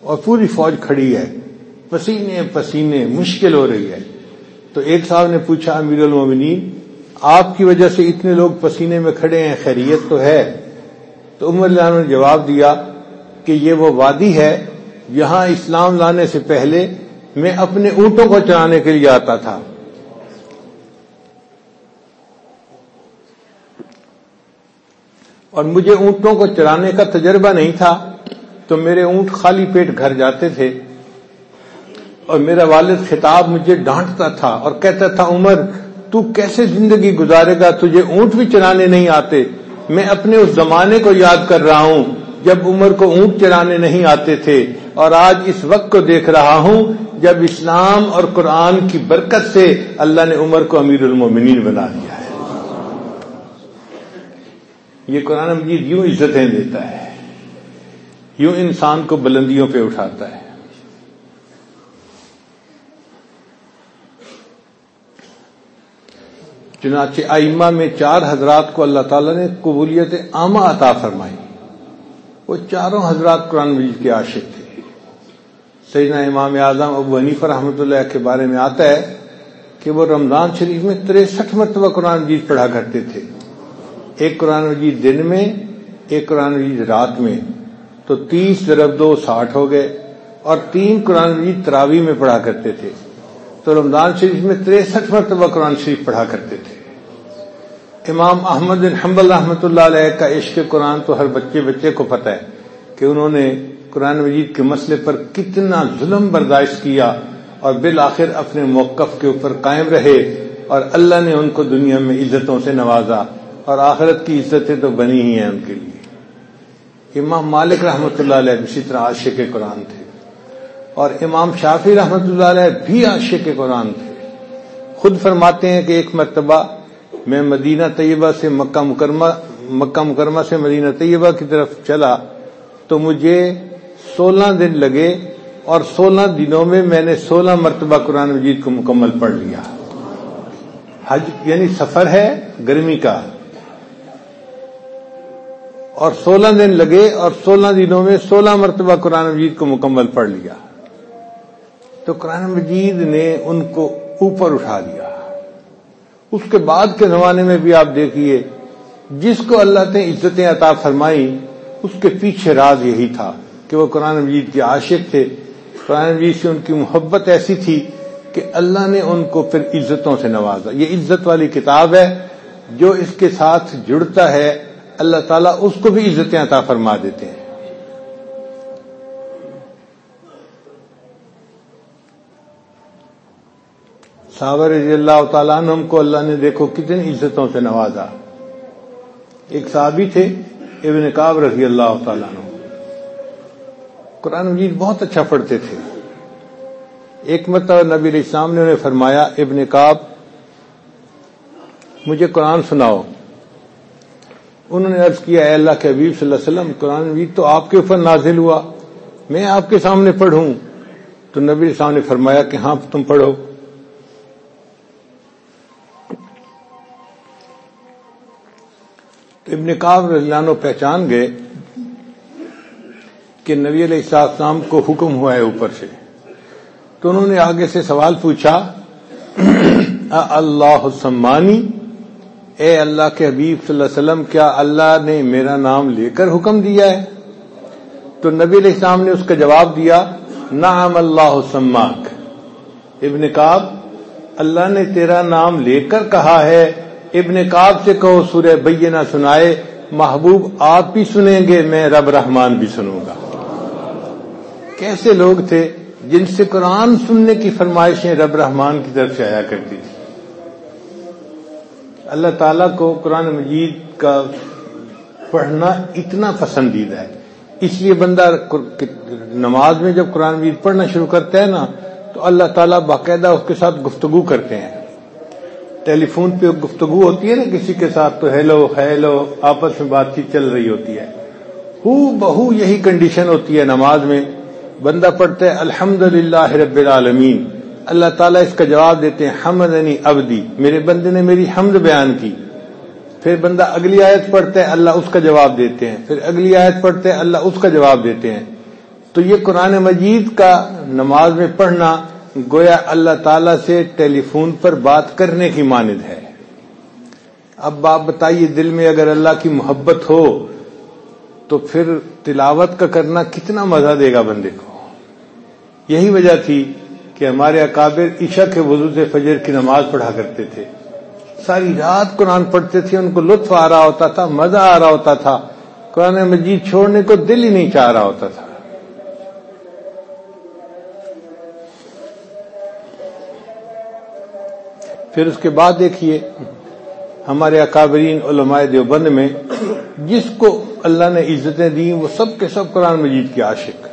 اور پوری فوج کھڑی ہے۔ پسینے پسینے، مشکل ہو رہی ہے۔ تو ایک صاحب نے پوچھا، امیر المومنین، آپ کی وجہ سے اتنے لوگ پسینے میں کھڑے ہیں، خیریت تو ہے۔ تو عمر اللہ نے جواب دیا کہ یہ وہ وادی ہے، یہاں اسلام لانے سے پہلے میں اپنے اونٹوں کو چلانے کے لیے آتا تھا۔ اور مجھے اونٹوں کو چرانے کا تجربہ نہیں تھا، تو میرے اونٹ خالی پیٹ گھر جاتے تھے۔ اور میرا والد خطاب مجھے ڈانٹتا تھا اور کہتا تھا، عمر، تو کیسے زندگی گزارے گا؟ تجھے اونٹ بھی چلانے نہیں آتے۔ میں اپنے اس زمانے کو یاد کر رہا ہوں۔ جب عمر کو اونٹ چلانے نہیں آتے تھے اور آج اس وقت کو دیکھ رہا ہوں، جب اسلام اور قرآن کی برکت سے اللہ نے عمر کو امیر المومنین بنا دیا ہے۔ یہ قرآن مجید یوں عزتیں دیتا ہے، یوں انسان کو بلندیوں پہ اٹھاتا ہے۔ چنانچہ آئمہ میں چار حضرات کو اللہ تعالی نے قبولیت عامہ عطا فرمائی وہ چاروں حضرات قرآن مجید کے عاشق تھے۔ سیدنا امام اعظم ابو حنیف رحمۃ اللہ کے بارے میں آتا ہے کہ وہ رمضان شریف میں تریسٹھ مرتبہ قرآن مجید پڑھا کرتے تھے۔ ایک قرآن مجید دن میں، ایک قرآن مجید رات میں۔ تو تیس ضرب دو ساٹھ ہو گئے اور تین قرآن مجید تراوی میں پڑھا کرتے تھے۔ تو رمضان شریف میں تریسٹھ مرتبہ قرآن شریف پڑھا کرتے تھے۔ امام احمد بن حنبل رحمۃ اللہ علیہ کا عشق قرآن تو ہر بچے بچے کو پتہ ہے کہ انہوں نے قرآن مجید کے مسئلے پر کتنا ظلم برداشت کیا اور بالآخر اپنے موقف کے اوپر قائم رہے اور اللہ نے ان کو دنیا میں عزتوں سے نوازا اور آخرت کی عزتیں تو بنی ہی ہیں ان کے لیے۔ امام مالک رحمۃ اللہ علیہ اسی طرح عاشق قرآن تھے اور امام شافی رحمۃ اللہ علیہ بھی عاشق قرآن تھے۔ خود فرماتے ہیں کہ ایک مرتبہ میں مدینہ طیبہ سے مکہ مکرمہ مکہ مکرمہ سے مدینہ طیبہ کی طرف چلا تو مجھے سولہ دن لگے اور سولہ دنوں میں میں نے سولہ مرتبہ قرآن مجید کو مکمل پڑھ لیا۔ حج یعنی سفر ہے گرمی کا۔ اور سولہ دن لگے اور سولہ دنوں میں سولہ مرتبہ قرآن مجید کو مکمل پڑھ لیا۔ تو قرآن مجید نے ان کو اوپر اٹھا دیا اس کے بعد کے زمانے میں بھی آپ دیکھیے، جس کو اللہ نے عزتیں عطا فرمائی، اس کے پیچھے راز یہی تھا کہ وہ قرآن مجید کے عاشق تھے۔ قرآن مجید سے ان کی محبت ایسی تھی کہ اللہ نے ان کو پھر عزتوں سے نوازا۔ یہ عزت والی کتاب ہے جو اس کے ساتھ جڑتا ہے۔ اللہ تعالیٰ اس کو بھی عزتیں عطا فرما دیتے ہیں۔ صابر رضی اللہ تعالیٰ عنہ کو اللہ نے دیکھو کتنی عزتوں سے نوازا۔ ایک صحابی تھے، ابن کاب رضی اللہ تعالیٰ عنہ۔ قرآن مجید بہت اچھا پڑھتے تھے۔ ایک مرتبہ نبی علیہ السلام نے انہیں فرمایا، ابن کاب مجھے قرآن سناؤ۔ انہوں نے عرض کیا، اے اللہ کے حبیب صلی اللہ علیہ وسلم، قرآن مجید تو آپ کے اوپر نازل ہوا، میں آپ کے سامنے پڑھوں۔ تو نبی علیہ السلام نے فرمایا کہ ہاں تم پڑھو۔ تو ابن کاب رضی اللہ پہچان گئے کہ نبی علیہ السلام کو حکم ہوا ہے اوپر سے۔ تو انہوں نے آگے سے سوال پوچھا اللہ سمانی اے اللہ کے حبیب صلی اللہ علیہ وسلم، کیا اللہ نے میرا نام لے کر حکم دیا ہے؟ تو نبی علیہ السلام نے اس کا جواب دیا، نعم اللہ سماک ابن کاب اللہ نے تیرا نام لے کر کہا ہے ابن کاب سے کہو سورہ بینہ سنائے، محبوب آپ بھی سنیں گے، میں رب رحمان بھی سنوں گا۔ کیسے لوگ تھے جن سے قرآن سننے کی فرمائشیں رب رحمان کی طرف سے آیا کرتی تھی اللہ تعالیٰ کو قرآن مجید کا پڑھنا اتنا پسندیدہ ہے۔ اس لیے بندہ نماز میں جب قرآن مجید پڑھنا شروع کرتا ہے نا، تو اللہ تعالیٰ باقاعدہ اس کے ساتھ گفتگو کرتے ہیں۔ ٹیلی فون پہ گفتگو ہوتی ہے نا، کسی کے ساتھ تو ہیلو ہیلو، آپس میں بات چیت چل رہی ہوتی ہے۔ ہو بہو یہی کنڈیشن ہوتی ہے نماز میں۔ بندہ پڑھتا ہے الحمد للہ رب العالمین۔ اللہ تعالیٰ اس کا جواب دیتے ہیں حمد ابدی میرے بندے نے میری حمد بیان کی۔ پھر بندہ اگلی آیت پڑھتا ہے، اللہ اس کا جواب دیتے ہیں۔ پھر اگلی آیت پڑھتے ہیں اللہ اس کا جواب دیتے ہیں۔ تو یہ قرآن مجید کا نماز میں پڑھنا گویا اللہ تعالی سے ٹیلی فون پر بات کرنے کی مانند ہے۔ اب آپ بتائیے دل میں اگر اللہ کی محبت ہو تو پھر تلاوت کا کرنا کتنا مزہ دے گا بندے کو۔ یہی وجہ تھی کہ ہمارے اکابر عشا کے وضو سے فجر کی نماز پڑھا کرتے تھے۔ ساری رات قرآن پڑھتے تھے، ان کو لطف آ رہا ہوتا تھا، مزہ آ رہا ہوتا تھا۔ قرآن مجید چھوڑنے کو دل ہی نہیں چاہ رہا ہوتا تھا۔ پھر اس کے بعد دیکھیے، ہمارے اکابرین علماء دیوبند میں جس کو اللہ نے عزتیں دی وہ سب کے سب قرآن مجید کے عاشق۔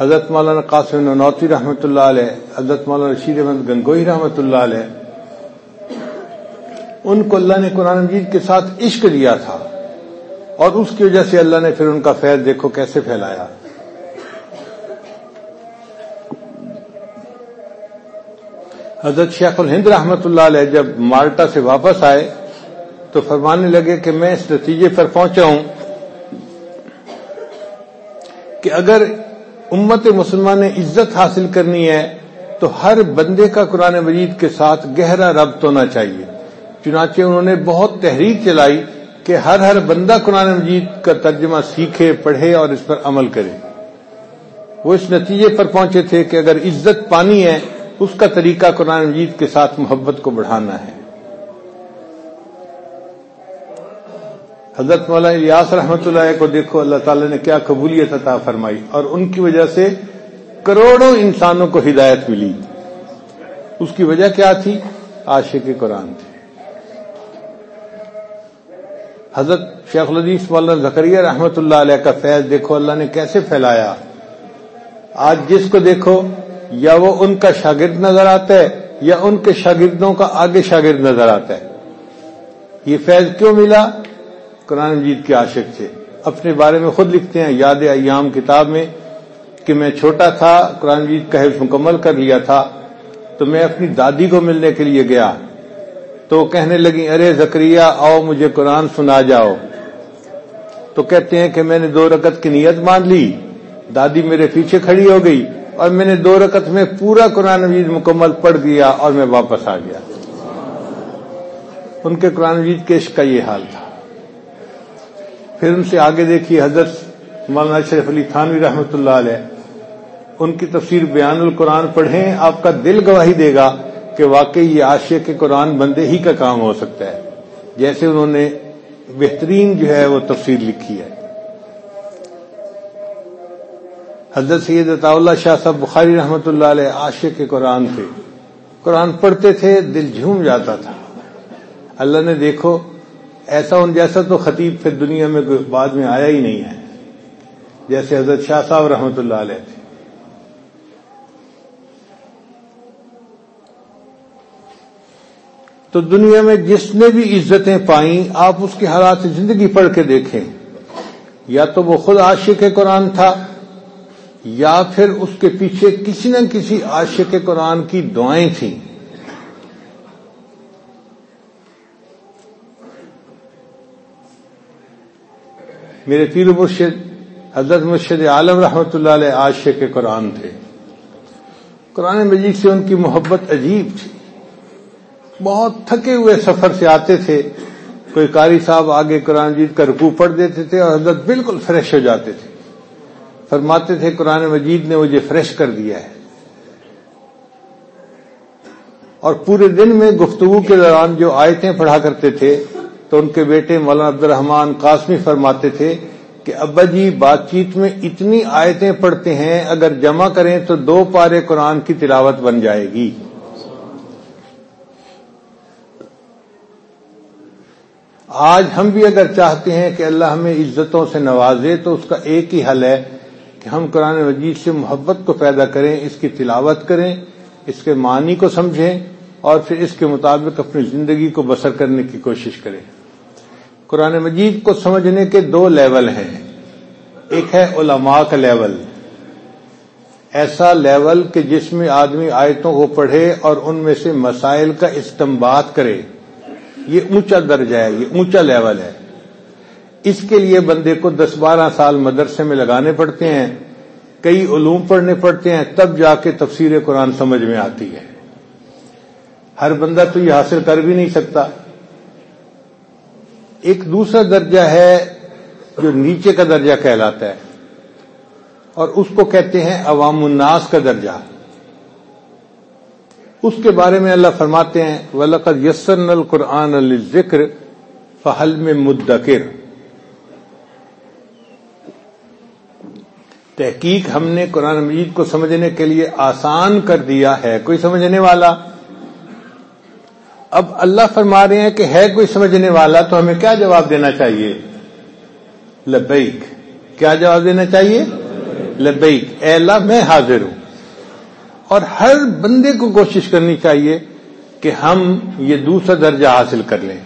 حضرت مولانا قاسم نوتی رحمۃ اللہ علیہ، حضرت مولانا رشید احمد گنگوئی رحمۃ اللہ علیہ، ان کو اللہ نے قرآن مجید کے ساتھ عشق دیا تھا۔ اور اس کی وجہ سے اللہ نے پھر ان کا فیض دیکھو کیسے پھیلایا۔ حضرت شیخ الہند رحمت اللہ علیہ جب مالٹا سے واپس آئے تو فرمانے لگے کہ میں اس نتیجے پر پہنچا ہوں کہ اگر امت مسلمان نے عزت حاصل کرنی ہے تو ہر بندے کا قرآن مجید کے ساتھ گہرا ربط ہونا چاہیے۔ چنانچہ انہوں نے بہت تحریک چلائی کہ ہر ہر بندہ قرآن مجید کا ترجمہ سیکھے، پڑھے اور اس پر عمل کرے۔ وہ اس نتیجے پر پہنچے تھے کہ اگر عزت پانی ہے اس کا طریقہ قرآن مجید کے ساتھ محبت کو بڑھانا ہے۔ حضرت مولانا ریاس رحمت اللہ کو دیکھو، اللہ تعالی نے کیا قبولیت عطا فرمائی اور ان کی وجہ سے کروڑوں انسانوں کو ہدایت ملی۔ اس کی وجہ کیا تھی؟ عاشق قرآن تھے۔ حضرت شیخ الدیس مولانا زکریہ رحمت اللہ علیہ کا فیض دیکھو، اللہ نے کیسے پھیلایا۔ آج جس کو دیکھو یا وہ ان کا شاگرد نظر آتا ہے، یا ان کے شاگردوں کا آگے شاگرد نظر آتا ہے۔ یہ فیض کیوں ملا؟ قرآن مجید کے عاشق سے اپنے بارے میں خود لکھتے ہیں، یاد ایام کتاب میں کہ میں چھوٹا تھا، قرآن مجید کا حفظ مکمل کر لیا تھا، تو میں اپنی دادی کو ملنے کے لیے گیا۔ تو وہ کہنے لگی ارے زکریہ آؤ مجھے قرآن سنا جاؤ۔ تو کہتے ہیں کہ میں نے دو رکت کی نیت مان لی، دادی میرے پیچھے کھڑی ہو گئی۔ اور میں نے دو رکت میں پورا قرآن مجید مکمل پڑھ دیا اور میں واپس آ گیا۔ ان کے قرآن مجید کے عشق کا یہ حال تھا۔ پھر ان سے آگے دیکھیے حضرت مولانا شریف علی تھانوی رحمۃ اللہ علیہ۔ ان کی تفسیر بیان القرآن پڑھیں، آپ کا دل گواہی دے گا کہ واقعی یہ عاشق کے قرآن بندے ہی کا کام ہو سکتا ہے۔ جیسے انہوں نے بہترین جو ہے وہ تفسیر لکھی ہے۔ حضرت سید اللہ شاہ صاحب بخاری رحمۃ اللہ علیہ عاشق کے قرآن تھے۔ قرآن پڑھتے تھے، دل جھوم جاتا تھا۔ اللہ نے دیکھو، ایسا ان جیسا تو خطیب پھر دنیا میں بعد میں آیا ہی نہیں ہے۔ جیسے حضرت شاہ صاحب رحمۃ اللہ علیہ تھے۔ تو دنیا میں جس نے بھی عزتیں پائیں، آپ اس کے حالات زندگی پڑھ کے دیکھیں۔ یا تو وہ خود عاشق قرآن تھا یا پھر اس کے پیچھے کسی نہ کسی عاشق قرآن کی دعائیں تھیں۔ میرے پیر مرشد، حضرت مرشد عالم رحمۃ اللہ علیہ عاشق قرآن تھے۔ قرآن مجید سے ان کی محبت عجیب تھی۔ بہت تھکے ہوئے سفر سے آتے تھے۔ کوئی قاری صاحب آگے قرآن مجید کا رکوع پڑھ دیتے تھے اور حضرت بالکل فریش ہو جاتے تھے۔ فرماتے تھے قرآن مجید نے مجھے فریش کر دیا ہے۔ اور پورے دن میں گفتگو کے دوران جو آیتیں پڑھا کرتے تھے، تو ان کے بیٹے مولانا عبد الرحمان قاسمی فرماتے تھے کہ ابا جی بات چیت میں اتنی آیتیں پڑھتے ہیں، اگر جمع کریں تو دو پارے قرآن کی تلاوت بن جائے گی۔ آج ہم بھی اگر چاہتے ہیں کہ اللہ ہمیں عزتوں سے نوازے، تو اس کا ایک ہی حل ہے کہ ہم قرآن مجید سے محبت کو پیدا کریں، اس کی تلاوت کریں، اس کے معنی کو سمجھیں اور پھر اس کے مطابق اپنی زندگی کو بسر کرنے کی کوشش کریں۔ قرآن مجید کو سمجھنے کے دو لیول ہیں۔ ایک ہے علماء کا لیول۔ ایسا لیول کہ جس میں آدمی آیتوں کو پڑھے اور ان میں سے مسائل کا استمباد کرے۔ یہ اونچا درجہ ہے، یہ اونچا لیول ہے۔ اس کے لیے بندے کو دس بارہ سال مدرسے میں لگانے پڑتے ہیں، کئی علوم پڑھنے پڑتے ہیں، تب جا کے تفسیر قرآن سمجھ میں آتی ہے۔ ہر بندہ تو یہ حاصل کر بھی نہیں سکتا۔ ایک دوسرا درجہ ہے جو نیچے کا درجہ کہلاتا ہے، اور اس کو کہتے ہیں عوام الناس کا درجہ۔ اس کے بارے میں اللہ فرماتے ہیں، ولقد یسن القرآن الذکر فہل میں مدکر تحقیق ہم نے قرآن مجید کو سمجھنے کے لیے آسان کر دیا ہے۔ کوئی سمجھنے والا؟ اب اللہ فرما رہے ہیں کہ ہے کوئی سمجھنے والا تو ہمیں کیا جواب دینا چاہیے؟ لبیک۔ کیا جواب دینا چاہیے؟ لبیک۔ اے اللہ، میں حاضر ہوں۔ اور ہر بندے کو کوشش کرنی چاہیے کہ ہم یہ دوسرا درجہ حاصل کر لیں۔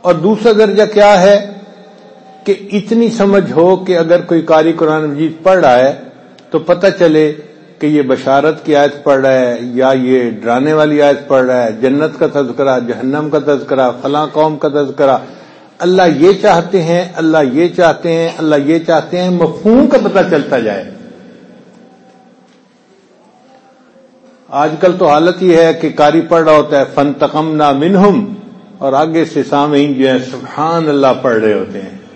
اور دوسرا درجہ کیا ہے؟ کہ اتنی سمجھ ہو کہ اگر کوئی کاری قرآن مجید پڑھ رہا ہے تو پتہ چلے کہ یہ بشارت کی آیت پڑھ رہا ہے یا یہ ڈرانے والی آیت پڑھ رہا ہے، جنت کا تذکرہ، جہنم کا تذکرہ، فلاں قوم کا تذکرہ۔ اللہ یہ چاہتے ہیں، اللہ یہ چاہتے ہیں، اللہ یہ چاہتے ہیں، مفہوم کا پتہ چلتا جائے۔ آج کل تو حالت یہ ہے کہ کاری پڑھ رہا ہوتا ہے فن تقم نہ منہم اور آگے سے سامعین جو ہے سبحان اللہ پڑھ رہے ہوتے ہیں۔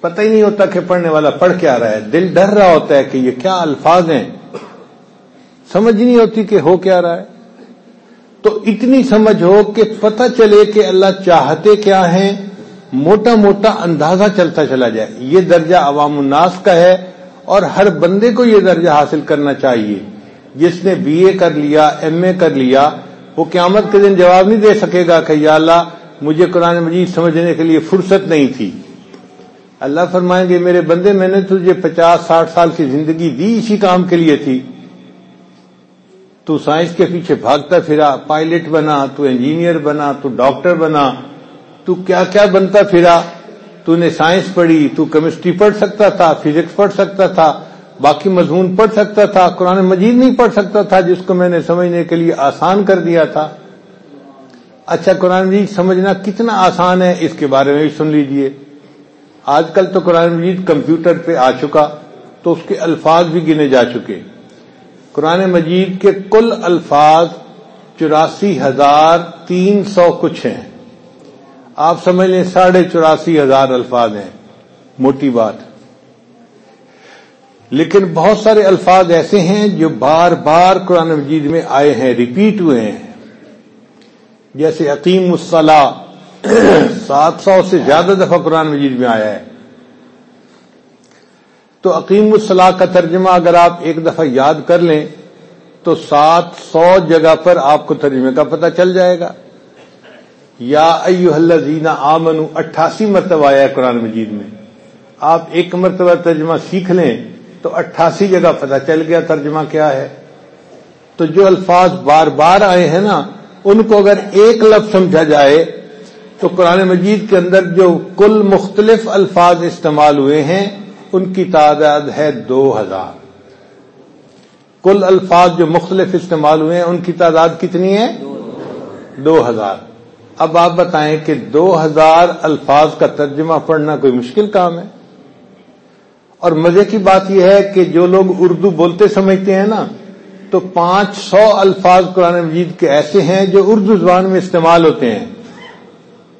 پتہ ہی نہیں ہوتا کہ پڑھنے والا پڑھ کے آ رہا ہے۔ دل ڈر رہا ہوتا ہے کہ یہ کیا الفاظ ہیں۔ سمجھ نہیں ہوتی کہ ہو کیا رہا ہے۔ تو اتنی سمجھ ہو کہ پتہ چلے کہ اللہ چاہتے کیا ہیں۔ موٹا موٹا اندازہ چلتا چلا جائے۔ یہ درجہ عوام الناس کا ہے اور ہر بندے کو یہ درجہ حاصل کرنا چاہیے۔ جس نے بی اے کر لیا، ایم اے کر لیا، وہ قیامت کے دن جواب نہیں دے سکے گا کہ یا اللہ، مجھے قرآن مجید سمجھنے کے لیے فرصت نہیں تھی۔ اللہ فرمائیں گے، میرے بندے، میں نے تجھے پچاس، ساٹھ سال کی زندگی دی اسی کام کے لیے تھی۔ تو سائنس کے پیچھے بھاگتا پھرا، پائلٹ بنا، تو انجینئر بنا، تو ڈاکٹر بنا، تو کیا کیا بنتا پھرا۔ تو نے سائنس پڑھی، تو کیمسٹری پڑھ سکتا تھا، فزکس پڑھ سکتا تھا، باقی مضمون پڑھ سکتا تھا، قرآن مجید نہیں پڑھ سکتا تھا، جس کو میں نے سمجھنے کے لیے آسان کر دیا تھا۔ اچھا قرآن مجید سمجھنا کتنا آسان ہے، اس کے بارے میں بھی سن لیجیے۔ آج کل تو قرآن مجید کمپیوٹر پہ آ چکا تو اس کے الفاظ بھی گنے جا چکے قرآن مجید کے کل الفاظ چوراسی ہزار تین سو کچھ ہیں۔ آپ سمجھ لیں ساڑھے چوراسی ہزار الفاظ ہیں۔ موٹی بات۔ لیکن بہت سارے الفاظ ایسے ہیں جو بار بار قرآن مجید میں آئے ہیں ریپیٹ ہوئے ہیں۔ جیسے عقیم الصلاح سات سو سے زیادہ دفعہ قرآن مجید میں آیا ہے۔ تو عقیم الصلاح کا ترجمہ اگر آپ ایک دفعہ یاد کر لیں، تو سات سو جگہ پر آپ کو ترجمے کا پتہ چل جائے گا۔ یا ایو الذین آمن اٹھاسی مرتبہ آیا ہے قرآن مجید میں۔ آپ ایک مرتبہ ترجمہ سیکھ لیں، تو اٹھاسی جگہ پتہ چل گیا ترجمہ کیا ہے۔ تو جو الفاظ بار بار آئے ہیں نا، ان کو اگر ایک لفظ سمجھا جائے تو قرآن مجید کے اندر جو کل مختلف الفاظ استعمال ہوئے ہیں، ان کی تعداد ہے دو ہزار۔ کل الفاظ جو مختلف استعمال ہوئے ہیں، ان کی تعداد کتنی ہے؟ دو ہزار۔ اب آپ بتائیں کہ دو ہزار الفاظ کا ترجمہ پڑھنا کوئی مشکل کام ہے؟ اور مزے کی بات یہ ہے کہ جو لوگ اردو بولتے سمجھتے ہیں نا، تو پانچ سو الفاظ قرآن مجید کے ایسے ہیں جو اردو زبان میں استعمال ہوتے ہیں۔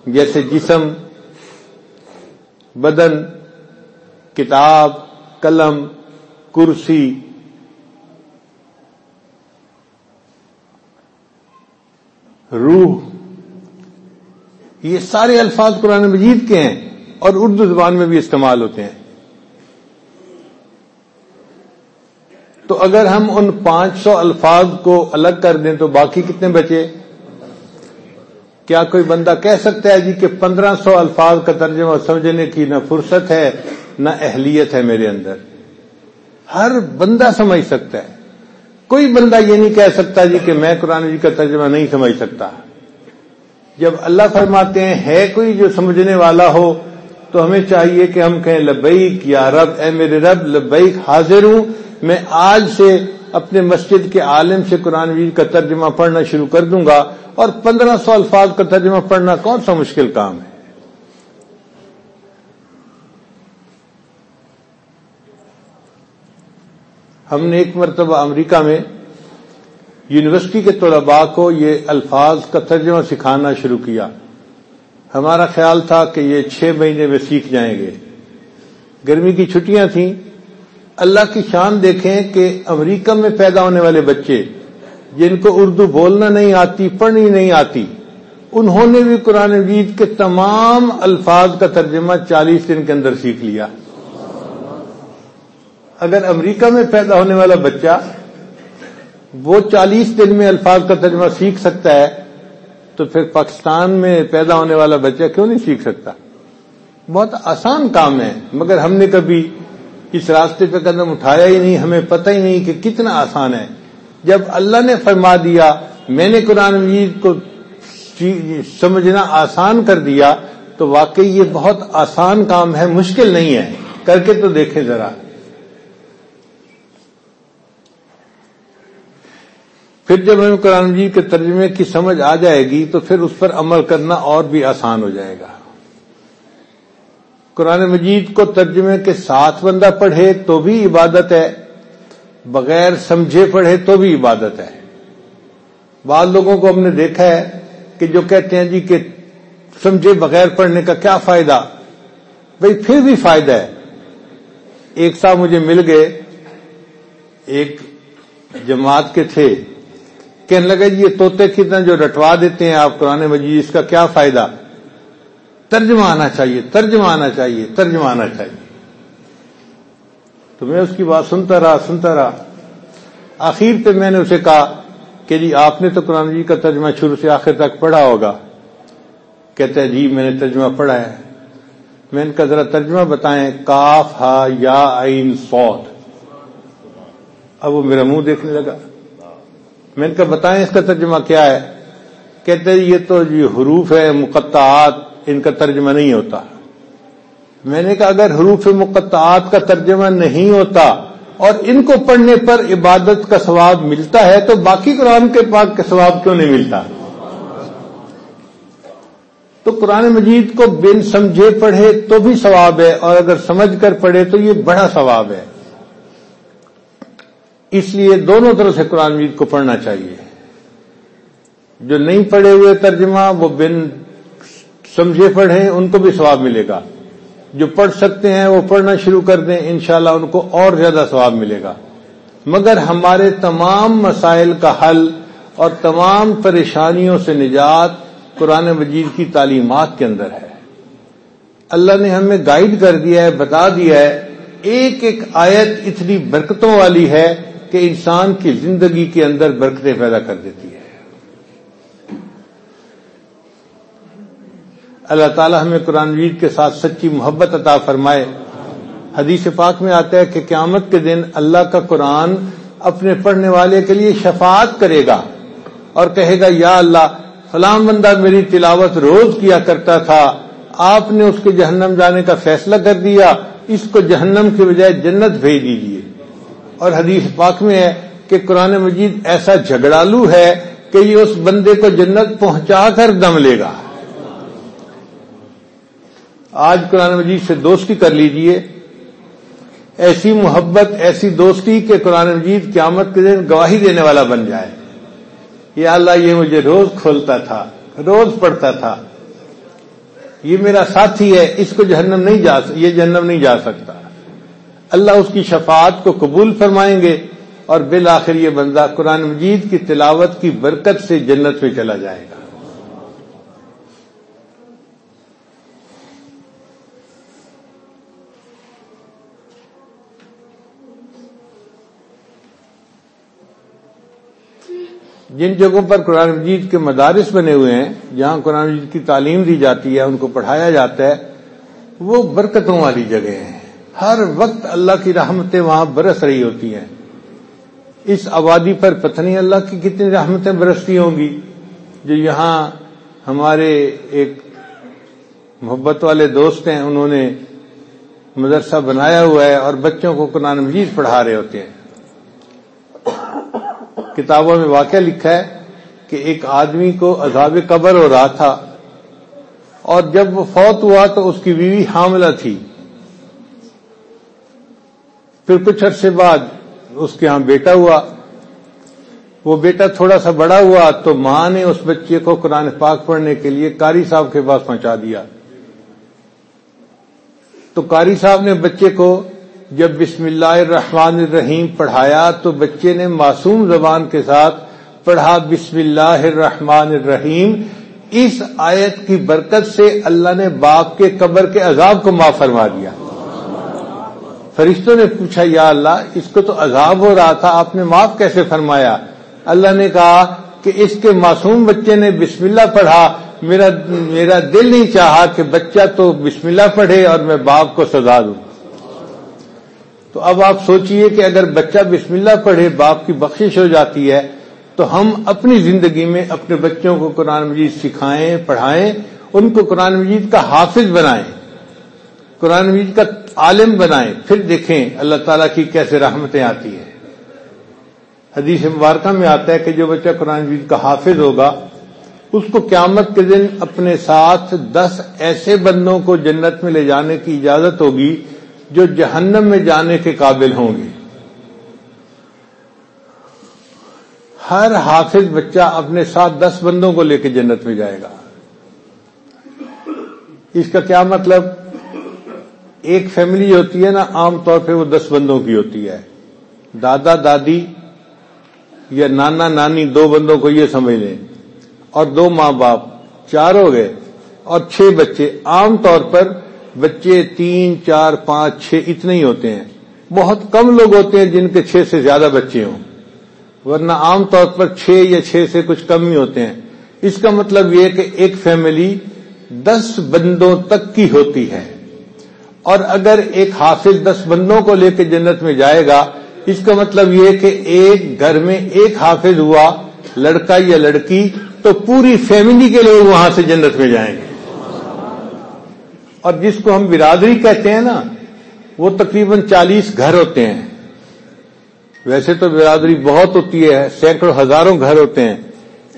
جیسے جسم، بدن، کتاب، قلم، کرسی، روح، یہ سارے الفاظ قرآن مجید کے ہیں اور اردو زبان میں بھی استعمال ہوتے ہیں۔ تو اگر ہم ان پانچ سو الفاظ کو الگ کر دیں تو باقی کتنے بچے؟ کیا کوئی بندہ کہہ سکتا ہے جی کہ پندرہ سو الفاظ کا ترجمہ سمجھنے کی نہ فرصت ہے، نہ اہلیت ہے میرے اندر؟ ہر بندہ سمجھ سکتا ہے۔ کوئی بندہ یہ نہیں کہہ سکتا جی کہ میں قرآن جی کا ترجمہ نہیں سمجھ سکتا۔ جب اللہ فرماتے ہیں، ہے کوئی جو سمجھنے والا ہو، تو ہمیں چاہیے کہ ہم کہیں لبیک، یا رب، اے میرے رب، لبیک حاضر ہوں۔ میں آج سے اپنے مسجد کے عالم سے قرآن ویر کا ترجمہ پڑھنا شروع کر دوں گا اور پندرہ سو الفاظ کا ترجمہ پڑھنا کون سا مشکل کام ہے؟ ہم نے ایک مرتبہ امریکہ میں یونیورسٹی کے طلباء کو یہ الفاظ کا ترجمہ سکھانا شروع کیا۔ ہمارا خیال تھا کہ یہ چھ مہینے میں سیکھ جائیں گے۔ گرمی کی چھٹیاں تھیں۔ اللہ کی شان دیکھیں کہ امریکہ میں پیدا ہونے والے بچے جن کو اردو بولنا نہیں آتی، پڑھنی نہیں آتی، انہوں نے بھی قرآن مجید کے تمام الفاظ کا ترجمہ چالیس دن کے اندر سیکھ لیا۔ اگر امریکہ میں پیدا ہونے والا بچہ وہ چالیس دن میں الفاظ کا ترجمہ سیکھ سکتا ہے، تو پھر پاکستان میں پیدا ہونے والا بچہ کیوں نہیں سیکھ سکتا؟ بہت آسان کام ہے، مگر ہم نے کبھی اس راستے پہ قدم اٹھایا ہی نہیں، ہمیں پتہ ہی نہیں کہ کتنا آسان ہے۔ جب اللہ نے فرما دیا، میں نے قرآن مجید کو سمجھنا آسان کر دیا، تو واقعی یہ بہت آسان کام ہے، مشکل نہیں ہے۔ کر کے تو دیکھیں ذرا۔ پھر جب ہمیں قرآن مجید کے ترجمے کی سمجھ آ جائے گی، تو پھر اس پر عمل کرنا اور بھی آسان ہو جائے گا۔ قرآن مجید کو ترجمے کے ساتھ بندہ پڑھے تو بھی عبادت ہے، بغیر سمجھے پڑھے تو بھی عبادت ہے۔ بعض لوگوں کو ہم نے دیکھا ہے کہ جو کہتے ہیں جی کہ سمجھے بغیر پڑھنے کا کیا فائدہ؟ بھئی پھر بھی فائدہ ہے۔ ایک صاحب مجھے مل گئے، ایک جماعت کے تھے، کہنے لگا جی یہ توتے کتنا جو رٹوا دیتے ہیں آپ قرآن مجید، اس کا کیا فائدہ؟ ترجمہ آنا چاہیے، ترجمہ آنا چاہیے، ترجمہ آنا چاہیے۔ تو میں اس کی بات سنتا رہا سنتا رہا۔ آخر پہ میں نے اسے کہا کہ جی آپ نے تو قرآن جی کا ترجمہ شروع سے آخر تک پڑھا ہوگا۔ کہتے ہیں جی میں نے ترجمہ پڑھا ہے۔ میں ان کا ذرا ترجمہ بتائیں۔ کاف، ہا، یا، عین سوت اب وہ میرا منہ دیکھنے لگا۔ میں ان کا بتائیں اس کا ترجمہ کیا ہے؟ کہتے ہیں یہ تو جی حروف ہے مقطعات۔ ان کا ترجمہ نہیں ہوتا۔ میں نے کہا اگر حروف مقطعات کا ترجمہ نہیں ہوتا اور ان کو پڑھنے پر عبادت کا ثواب ملتا ہے تو باقی قرآن کے پاک کا ثواب کیوں نہیں ملتا؟ تو قرآن مجید کو بن سمجھے پڑھے تو بھی ثواب ہے اور اگر سمجھ کر پڑھے تو یہ بڑا ثواب ہے۔ اس لیے دونوں طرح سے قرآن مجید کو پڑھنا چاہیے۔ جو نہیں پڑھے ہوئے ترجمہ وہ بن سمجھے پڑھیں، ان کو بھی ثواب ملے گا۔ جو پڑھ سکتے ہیں، وہ پڑھنا شروع کر دیں، انشاءاللہ ان کو اور زیادہ ثواب ملے گا۔ مگر ہمارے تمام مسائل کا حل اور تمام پریشانیوں سے نجات قرآن مجید کی تعلیمات کے اندر ہے۔ اللہ نے ہمیں گائیڈ کر دیا ہے، بتا دیا ہے۔ ایک ایک آیت اتنی برکتوں والی ہے کہ انسان کی زندگی کے اندر برکتیں پیدا کر دیتی ہے۔ اللہ تعالی ہمیں قرآن مجید کے ساتھ سچی محبت عطا فرمائے۔ حدیث پاک میں آتا ہے کہ قیامت کے دن اللہ کا قرآن اپنے پڑھنے والے کے لیے شفاعت کرے گا اور کہے گا، یا اللہ، فلاں بندہ میری تلاوت روز کیا کرتا تھا، آپ نے اس کے جہنم جانے کا فیصلہ کر دیا، اس کو جہنم کی بجائے جنت بھیج دیجیے اور حدیث پاک میں ہے کہ قرآن مجید ایسا جھگڑالو ہے کہ یہ اس بندے کو جنت پہنچا کر دم لے گا۔ آج قرآن مجید سے دوستی کر لیجیے۔ ایسی محبت، ایسی دوستی کہ قرآن مجید قیامت کے دن گواہی دینے والا بن جائے۔ یا اللہ، یہ مجھے روز کھولتا تھا، روز پڑھتا تھا۔ یہ میرا ساتھی ہے، اس کو جہنم نہیں جا یہ جہنم نہیں جا سکتا۔ اللہ اس کی شفاعت کو قبول فرمائیں گے اور بالآخر یہ بندہ قرآن مجید کی تلاوت کی برکت سے جنت میں چلا جائے گا۔ جن جگہوں پر قرآن مجید کے مدارس بنے ہوئے ہیں، جہاں قرآن مجید کی تعلیم دی جاتی ہے، ان کو پڑھایا جاتا ہے، وہ برکتوں والی جگہ ہیں۔ ہر وقت اللہ کی رحمتیں وہاں برس رہی ہوتی ہیں۔ اس آبادی پر پتنی اللہ کی کتنی رحمتیں برستی ہوں گی۔ جو یہاں ہمارے ایک محبت والے دوست ہیں، انہوں نے مدرسہ بنایا ہوا ہے اور بچوں کو قرآن مجید پڑھا رہے ہوتے ہیں۔ کتابوں میں واقعہ لکھا ہے کہ ایک آدمی کو عذاب قبر ہو رہا تھا اور جب وہ فوت ہوا تو اس کی بیوی حاملہ تھی۔ پھر کچھ عرصے بعد اس کے ہاں بیٹا ہوا۔ وہ بیٹا تھوڑا سا بڑا ہوا تو ماں نے اس بچے کو قرآن پاک پڑھنے کے لیے کاری صاحب کے پاس پہنچا دیا۔ تو کاری صاحب نے بچے کو جب بسم اللہ الرحمن الرحیم پڑھایا تو بچے نے معصوم زبان کے ساتھ پڑھا بسم اللہ الرحمن الرحیم۔ اس آیت کی برکت سے اللہ نے باپ کے قبر کے عذاب کو معاف فرما دیا۔ فرشتوں نے پوچھا، یا اللہ، اس کو تو عذاب ہو رہا تھا، آپ نے معاف کیسے فرمایا؟ اللہ نے کہا کہ اس کے معصوم بچے نے بسم اللہ پڑھا۔ میرا میرا دل نہیں چاہا کہ بچہ تو بسم اللہ پڑھے اور میں باپ کو سزا دوں۔ تو اب آپ سوچئے کہ اگر بچہ بسم اللہ پڑھے، باپ کی بخشش ہو جاتی ہے، تو ہم اپنی زندگی میں اپنے بچوں کو قرآن مجید سکھائیں، پڑھائیں، ان کو قرآن مجید کا حافظ بنائیں، قرآن مجید کا عالم بنائیں، پھر دیکھیں اللہ تعالیٰ کی کیسے رحمتیں آتی ہیں۔ حدیث مبارکہ میں آتا ہے کہ جو بچہ قرآن مجید کا حافظ ہوگا، اس کو قیامت کے دن اپنے ساتھ دس ایسے بندوں کو جنت میں لے جانے کی اجازت ہوگی جو جہنم میں جانے کے قابل ہوں گے۔ ہر حافظ بچہ اپنے ساتھ دس بندوں کو لے کے جنت میں جائے گا۔ اس کا کیا مطلب؟ ایک فیملی ہوتی ہے نا، عام طور پہ وہ دس بندوں کی ہوتی ہے۔ دادا، دادی یا نانا، نانی، دو بندوں کو یہ سمجھ لیں۔ اور دو ماں باپ، چار ہو گئے اور چھ بچے۔ عام طور پر بچے تین، چار، پانچ، چھ اتنے ہی ہوتے ہیں۔ بہت کم لوگ ہوتے ہیں جن کے چھ سے زیادہ بچے ہوں۔ ورنہ عام طور پر چھ یا چھ سے کچھ کم ہی ہوتے ہیں۔ اس کا مطلب یہ کہ ایک فیملی دس بندوں تک کی ہوتی ہے۔ اور اگر ایک حافظ دس بندوں کو لے کے جنت میں جائے گا، اس کا مطلب یہ کہ ایک گھر میں ایک حافظ ہوا، لڑکا یا لڑکی، تو پوری فیملی کے لوگ وہاں سے جنت میں جائیں گے۔ اور جس کو ہم برادری کہتے ہیں نا، وہ تقریباً چالیس گھر ہوتے ہیں۔ ویسے تو برادری بہت ہوتی ہے، سینکڑوں ہزاروں گھر ہوتے ہیں،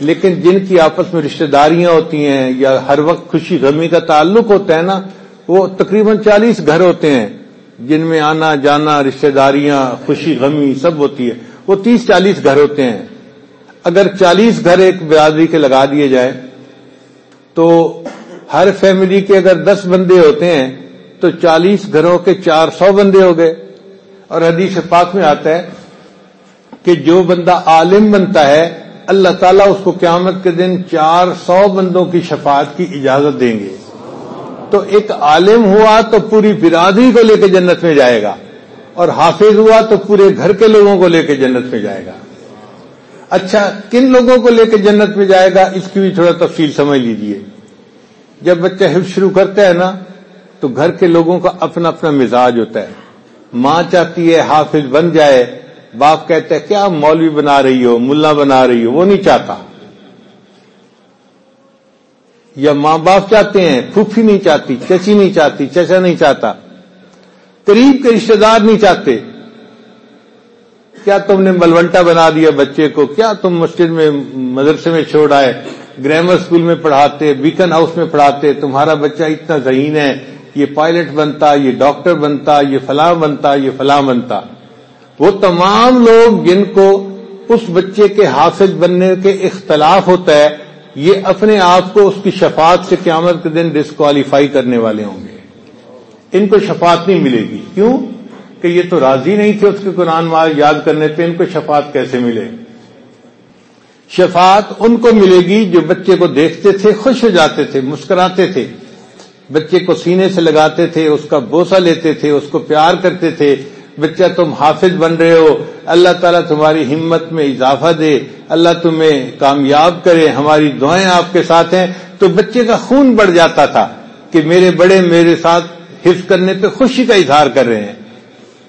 لیکن جن کی آپس میں رشتہ داریاں ہوتی ہیں یا ہر وقت خوشی غمی کا تعلق ہوتا ہے نا، وہ تقریباً چالیس گھر ہوتے ہیں، جن میں آنا جانا، رشتہ داریاں، خوشی غمی سب ہوتی ہے۔ وہ تیس چالیس گھر ہوتے ہیں۔ اگر چالیس گھر ایک برادری کے لگا دیے جائے، تو ہر فیملی کے اگر دس بندے ہوتے ہیں، تو چالیس گھروں کے چار سو بندے ہو گئے۔ اور حدیث پاک میں آتا ہے کہ جو بندہ عالم بنتا ہے، اللہ تعالیٰ اس کو قیامت کے دن چار سو بندوں کی شفاعت کی اجازت دیں گے۔ تو ایک عالم ہوا تو پوری برادری کو لے کے جنت میں جائے گا۔ اور حافظ ہوا تو پورے گھر کے لوگوں کو لے کے جنت میں جائے گا۔ اچھا کن لوگوں کو لے کے جنت میں جائے گا؟ اس کی بھی تھوڑا تفصیل سمجھ لیجیے۔ جب بچہ حفظ شروع کرتا ہے نا، تو گھر کے لوگوں کا اپنا اپنا مزاج ہوتا ہے۔ ماں چاہتی ہے حافظ بن جائے، باپ کہتا ہے کیا مولوی بنا رہی ہو، ملا بنا رہی ہو؟ وہ نہیں چاہتا۔ یا ماں باپ چاہتے ہیں، پھوپھی نہیں چاہتی، چچی نہیں چاہتی، چچا نہیں چاہتا۔ قریب کے رشتے دار نہیں چاہتے۔ کیا تم نے ملونٹا بنا دیا بچے کو؟ کیا تم مسجد میں، مدرسے میں چھوڑ آئے؟ گرامر اسکول میں پڑھاتے بیکن ہاؤس میں پڑھاتے، تمہارا بچہ اتنا ذہین ہے، یہ پائلٹ بنتا، یہ ڈاکٹر بنتا، یہ فلاں بنتا، یہ فلاں بنتا۔ وہ تمام لوگ جن کو اس بچے کے حافظ بننے کے اختلاف ہوتا ہے، یہ اپنے آپ کو اس کی شفاعت سے قیامت کے دن ڈسکوالیفائی کرنے والے ہوں گے۔ ان کو شفاعت نہیں ملے گی۔ کیوں؟ کہ یہ تو راضی نہیں تھے اس کے قرآن یاد کرنے پہ، ان کو شفاعت کیسے ملے؟ گی شفاعت ان کو ملے گی جو بچے کو دیکھتے تھے، خوش ہو جاتے تھے، مسکراتے تھے۔ بچے کو سینے سے لگاتے تھے، اس کا بوسا لیتے تھے، اس کو پیار کرتے تھے۔ بچہ، تم حافظ بن رہے ہو۔ اللہ تعالیٰ تمہاری ہمت میں اضافہ دے۔ اللہ تمہیں کامیاب کرے۔ ہماری دعائیں آپ کے ساتھ ہیں۔ تو بچے کا خون بڑھ جاتا تھا کہ میرے بڑے میرے ساتھ حفظ کرنے پہ خوشی کا اظہار کر رہے ہیں۔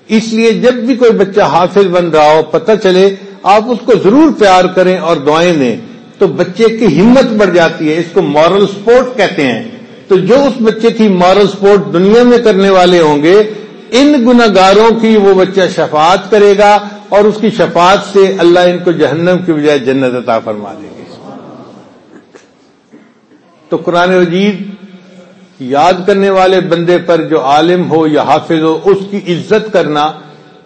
اس لیے جب بھی کوئی بچہ حافظ بن رہا ہو، پتہ چلے آپ اس کو ضرور پیار کریں اور دعائیں دیں، تو بچے کی ہمت بڑھ جاتی ہے، اس کو مارل سپورٹ کہتے ہیں۔ تو جو اس بچے کی مارل سپورٹ دنیا میں کرنے والے ہوں گے، ان گناگاروں کی وہ بچہ شفاعت کرے گا اور اس کی شفاعت سے اللہ ان کو جہنم کی بجائے جنت عطا فرما دے گی تو قرآن وجید یاد کرنے والے بندے پر جو عالم ہو یا حافظ ہو، اس کی عزت کرنا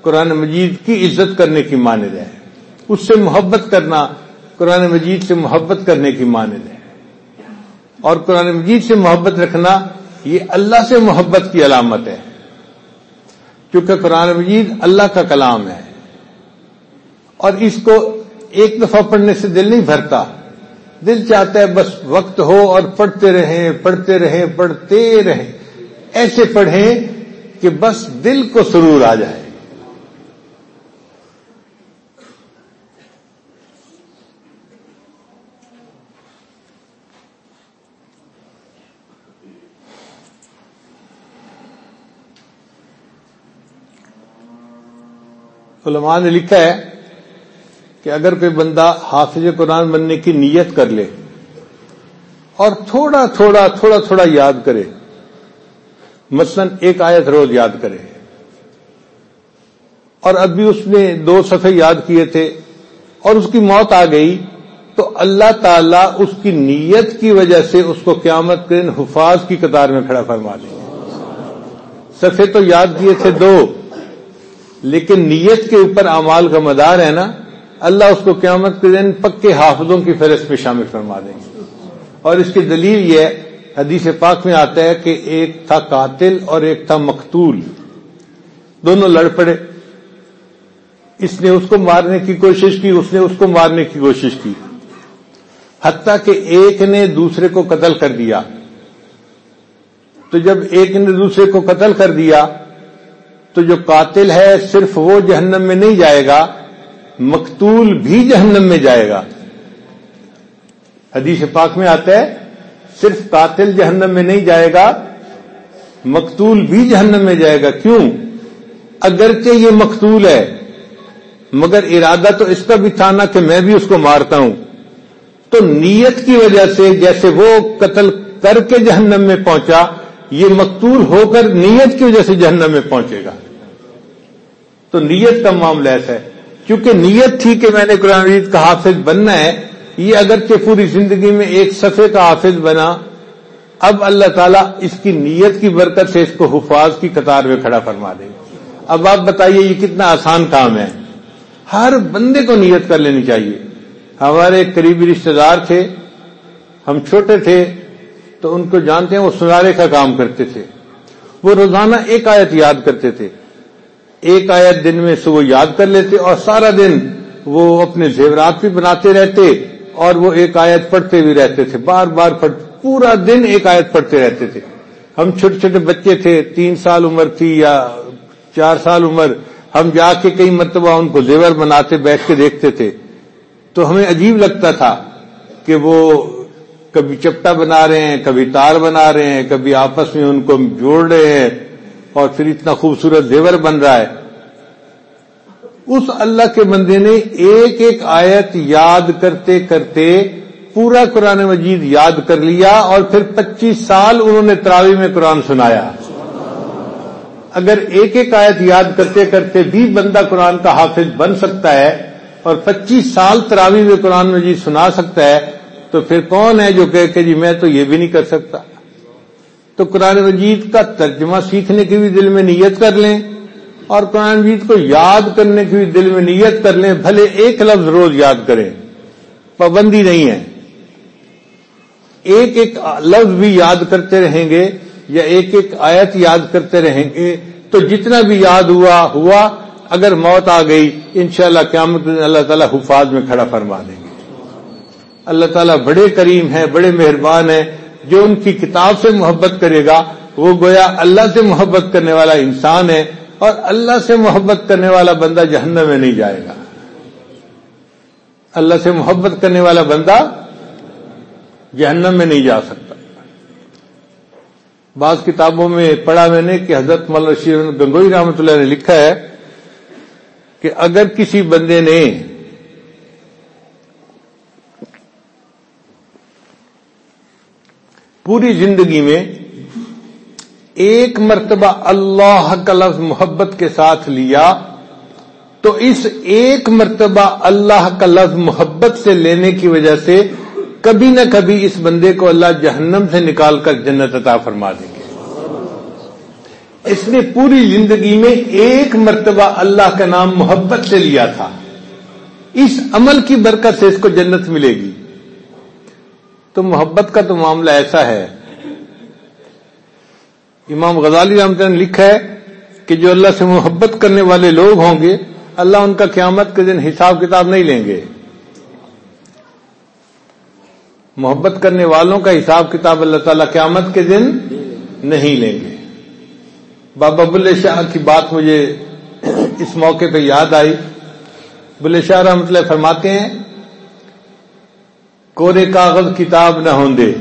قرآن مجید کی عزت کرنے کی مانند ہے۔ اس سے محبت کرنا قرآن مجید سے محبت کرنے کی مانند ہے۔ اور قرآن مجید سے محبت رکھنا یہ اللہ سے محبت کی علامت ہے۔ کیونکہ قرآن مجید اللہ کا کلام ہے۔ اور اس کو ایک دفعہ پڑھنے سے دل نہیں بھرتا۔ دل چاہتا ہے بس وقت ہو اور پڑھتے رہیں پڑھتے رہیں پڑھتے رہیں۔ ایسے پڑھیں کہ بس دل کو سرور آ جائے۔ علماء نے لکھا ہے کہ اگر کوئی بندہ حافظ قرآن بننے کی نیت کر لے اور تھوڑا تھوڑا تھوڑا تھوڑا یاد کرے، مثلا ایک آیت روز یاد کرے۔ اور ابھی اس نے دو صفحے یاد کیے تھے اور اس کی موت آ گئی، تو اللہ تعالیٰ اس کی نیت کی وجہ سے اس کو قیامت کے دن حفاظ کی قطار میں کھڑا فرما دیں صفحے تو یاد کیے تھے دو، لیکن نیت کے اوپر اعمال کا مدار ہے نا۔ اللہ اس کو قیامت کے دن پکے حافظوں کی فہرست میں شامل فرما دیں گے۔ اور اس کی دلیل یہ حدیث پاک میں آتا ہے کہ ایک تھا قاتل اور ایک تھا مقتول۔ دونوں لڑ پڑے۔ اس نے اس کو مارنے کی کوشش کی، اس نے اس کو مارنے کی کوشش کی۔ حتیٰ کہ ایک نے دوسرے کو قتل کر دیا۔ تو جب ایک نے دوسرے کو قتل کر دیا، تو جو قاتل ہے صرف وہ جہنم میں نہیں جائے گا مقتول بھی جہنم میں جائے گا۔ حدیث پاک میں آتا ہے، صرف قاتل جہنم میں نہیں جائے گا، مقتول بھی جہنم میں جائے گا۔ کیوں؟ اگرچہ یہ مقتول ہے، مگر ارادہ تو اس کا بھی تھا نا کہ میں بھی اس کو مارتا ہوں۔ تو نیت کی وجہ سے جیسے وہ قتل کر کے جہنم میں پہنچا، یہ مقتول ہو کر نیت کی وجہ سے جہنم میں پہنچے گا۔ تو نیت کا معاملہ ایسا ہے۔ کیونکہ نیت تھی کہ میں نے قرآن مجید کا حافظ بننا ہے، یہ اگرچہ پوری زندگی میں ایک صفحے کا حافظ بنا، اب اللہ تعالیٰ اس کی نیت کی برکت سے اس کو حفاظ کی قطار میں کھڑا فرما دے۔ اب آپ بتائیے، یہ کتنا آسان کام ہے۔ ہر بندے کو نیت کر لینی چاہیے۔ ہمارے ایک قریبی رشتے دار تھے، ہم چھوٹے تھے، تو ان کو جانتے ہیں، وہ سنارے کا کام کرتے تھے۔ وہ روزانہ ایک آیت یاد کرتے تھے۔ ایک آیت دن میں سے وہ یاد کر لیتے اور سارا دن وہ اپنے زیورات بھی بناتے رہتے اور وہ ایک آیت پڑھتے بھی رہتے تھے۔ بار بار پورا دن ایک آیت پڑھتے رہتے تھے۔ ہم چھوٹے چھوٹے بچے تھے، تین سال عمر تھی یا چار سال عمر، ہم جا کے کئی مرتبہ ان کو زیور بناتے، بیٹھ کے دیکھتے تھے۔ تو ہمیں عجیب لگتا تھا کہ وہ کبھی چپٹا بنا رہے ہیں، کبھی تار بنا رہے ہیں، کبھی آپس میں ان کو جوڑ رہے ہیں۔ اور پھر اتنا خوبصورت زیور بن رہا ہے۔ اس اللہ کے بندے نے ایک ایک آیت یاد کرتے کرتے پورا قرآن مجید یاد کر لیا اور پھر پچیس سال انہوں نے تراوی میں قرآن سنایا۔ اگر ایک ایک آیت یاد کرتے کرتے بھی بندہ قرآن کا حافظ بن سکتا ہے اور پچیس سال تراوی میں قرآن مجید سنا سکتا ہے تو پھر کون ہے جو کہ جی میں تو یہ بھی نہیں کر سکتا؟ تو قرآن مجید کا ترجمہ سیکھنے کی بھی دل میں نیت کر لیں اور قرآن مجید کو یاد کرنے کی بھی دل میں نیت کر لیں، بھلے ایک لفظ روز یاد کریں۔ پابندی نہیں ہے۔ ایک ایک لفظ بھی یاد کرتے رہیں گے یا ایک ایک آیت یاد کرتے رہیں گے، تو جتنا بھی یاد ہوا ہوا، اگر موت آ گئی، انشاءاللہ شاء قیامت اللہ تعالیٰ حفاظ میں کھڑا فرما دیں گے۔ اللہ تعالیٰ بڑے کریم ہیں، بڑے مہربان ہیں۔ جو ان کی کتاب سے محبت کرے گا، وہ گویا اللہ سے محبت کرنے والا انسان ہے اور اللہ سے محبت کرنے والا بندہ جہنم میں نہیں جائے گا۔ اللہ سے محبت کرنے والا بندہ جہنم میں نہیں جا سکتا۔ بعض کتابوں میں پڑھا میں نے کہ حضرت مل رشید گنگوئی رحمت اللہ نے لکھا ہے کہ اگر کسی بندے نے پوری زندگی میں ایک مرتبہ اللہ کا لفظ محبت کے ساتھ لیا تو اس ایک مرتبہ اللہ کا لفظ محبت سے لینے کی وجہ سے کبھی نہ کبھی اس بندے کو اللہ جہنم سے نکال کر جنت عطا فرما دیں گے۔ اس نے پوری زندگی میں ایک مرتبہ اللہ کا نام محبت سے لیا تھا۔ اس عمل کی برکت سے اس کو جنت ملے گی۔ تو محبت کا تو معاملہ ایسا ہے۔ امام غزالی رحمت نے لکھا ہے کہ جو اللہ سے محبت کرنے والے لوگ ہوں گے، اللہ ان کا قیامت کے دن حساب کتاب نہیں لیں گے۔ محبت کرنے والوں کا حساب کتاب اللہ تعالی قیامت کے دن نہیں لیں گے۔ بابا بلے شاہ کی بات مجھے اس موقع پہ یاد آئی۔ بلے شاہ رحمت اللہ فرماتے ہیں کورے کاغذ کتاب نہ ہوں دے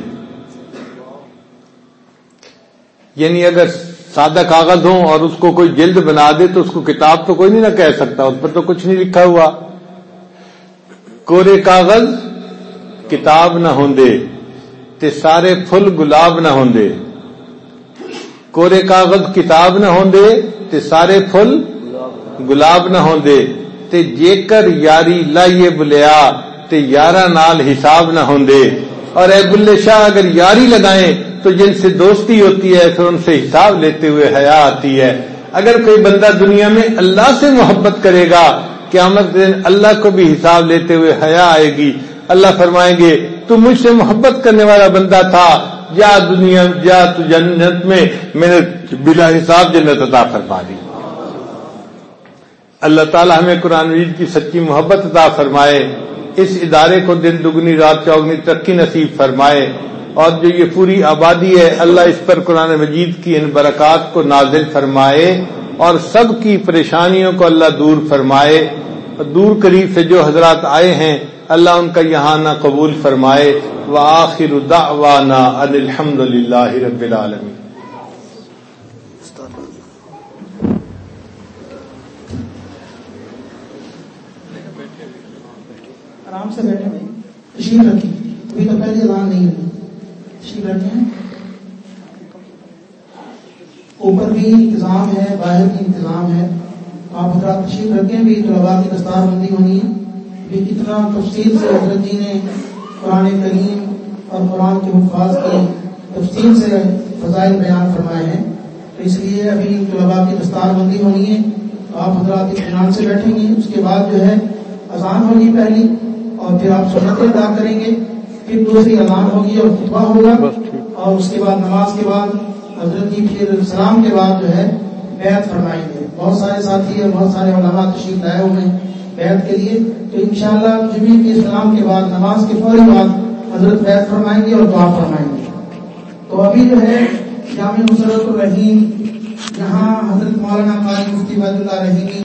یعنی اگر سادہ کاغذ ہوں اور اس کو کوئی جلد بنا دے تو اس کو کتاب تو کوئی نہیں نہ کہہ سکتا، اس پر تو کچھ نہیں لکھا ہوا۔ کورے کاغذ کتاب نہ ہوں دے تے سارے پھل گلاب نہ ہوں دے کورے کاغذ کتاب نہ ہوں دے تے سارے پھل گلاب نہ ہوں دے تے جے کر یاری لائیے بلیا۔ تے یارہ نال حساب نہ ہوں دے اور اے بلے شاہ اگر یاری لگائیں تو جن سے دوستی ہوتی ہے، پھر ان سے حساب لیتے ہوئے حیا آتی ہے۔ اگر کوئی بندہ دنیا میں اللہ سے محبت کرے گا، قیامت دن اللہ کو بھی حساب لیتے ہوئے حیا آئے گی۔ اللہ فرمائیں گے، تو مجھ سے محبت کرنے والا بندہ تھا۔ جا دنیا جا تو جنت میں۔ میں نے بلا حساب جنت عطا فرما دی۔ اللہ تعالیٰ ہمیں قرآن وید کی سچی محبت عطا فرمائے۔ اس ادارے کو دن دگنی، رات چوگنی ترقی نصیب فرمائے۔ اور جو یہ پوری آبادی ہے، اللہ اس پر قرآن مجید کی ان برکات کو نازل فرمائے اور سب کی پریشانیوں کو اللہ دور فرمائے۔ اور دور قریب سے جو حضرات آئے ہیں، اللہ ان کا یہاں نہ قبول فرمائے۔ وآخر دعوانا ان الحمد للہ رب العالمین۔ آرام سے بیٹھے بھائی تشریف رکھیں ابھی تو پہلے اذان نہیں ہوئی۔ تشریف رکھیں اوپر بھی انتظام ہے، باہر بھی انتظام ہے۔ آپ حضرات تشریف رکھیں بھی طلبا کی دستار بندی ہونی ہے۔ بھی کتنا تفصیل سے حضرت جی نے قرآن کریم اور قرآن کے حفاظ کی تفصیل سے فضائل بیان فرمائے ہیں۔ تو اس لیے ابھی طلباء کی دستار بندی ہونی ہے۔ آپ حضرات اطمینان سے بیٹھیں گے۔ اس کے بعد جو ہے، اذان ہوگی پہلی۔ اور پھر آپ سنتیں ادا کریں گے پھر دوسری اذان ہوگی اور خطبہ ہوگا۔ اور اس کے بعد نماز کے بعد حضرت جی پھر سلام کے بعد جو ہے بیعت فرمائیں گے۔ بہت سارے ساتھی اور بہت سارے علماء تشریف لائے ہوئے ہیں بیعت کے لیے۔ تو انشاءاللہ جمعے کے سلام کے بعد نماز کے فوری بعد حضرت بیعت فرمائیں گے اور دعا فرمائیں گے۔ تو ابھی جو ہے جامع مسرت الرحیم یہاں حضرت مولانا قاری مفتی عبید اللہ رحیمی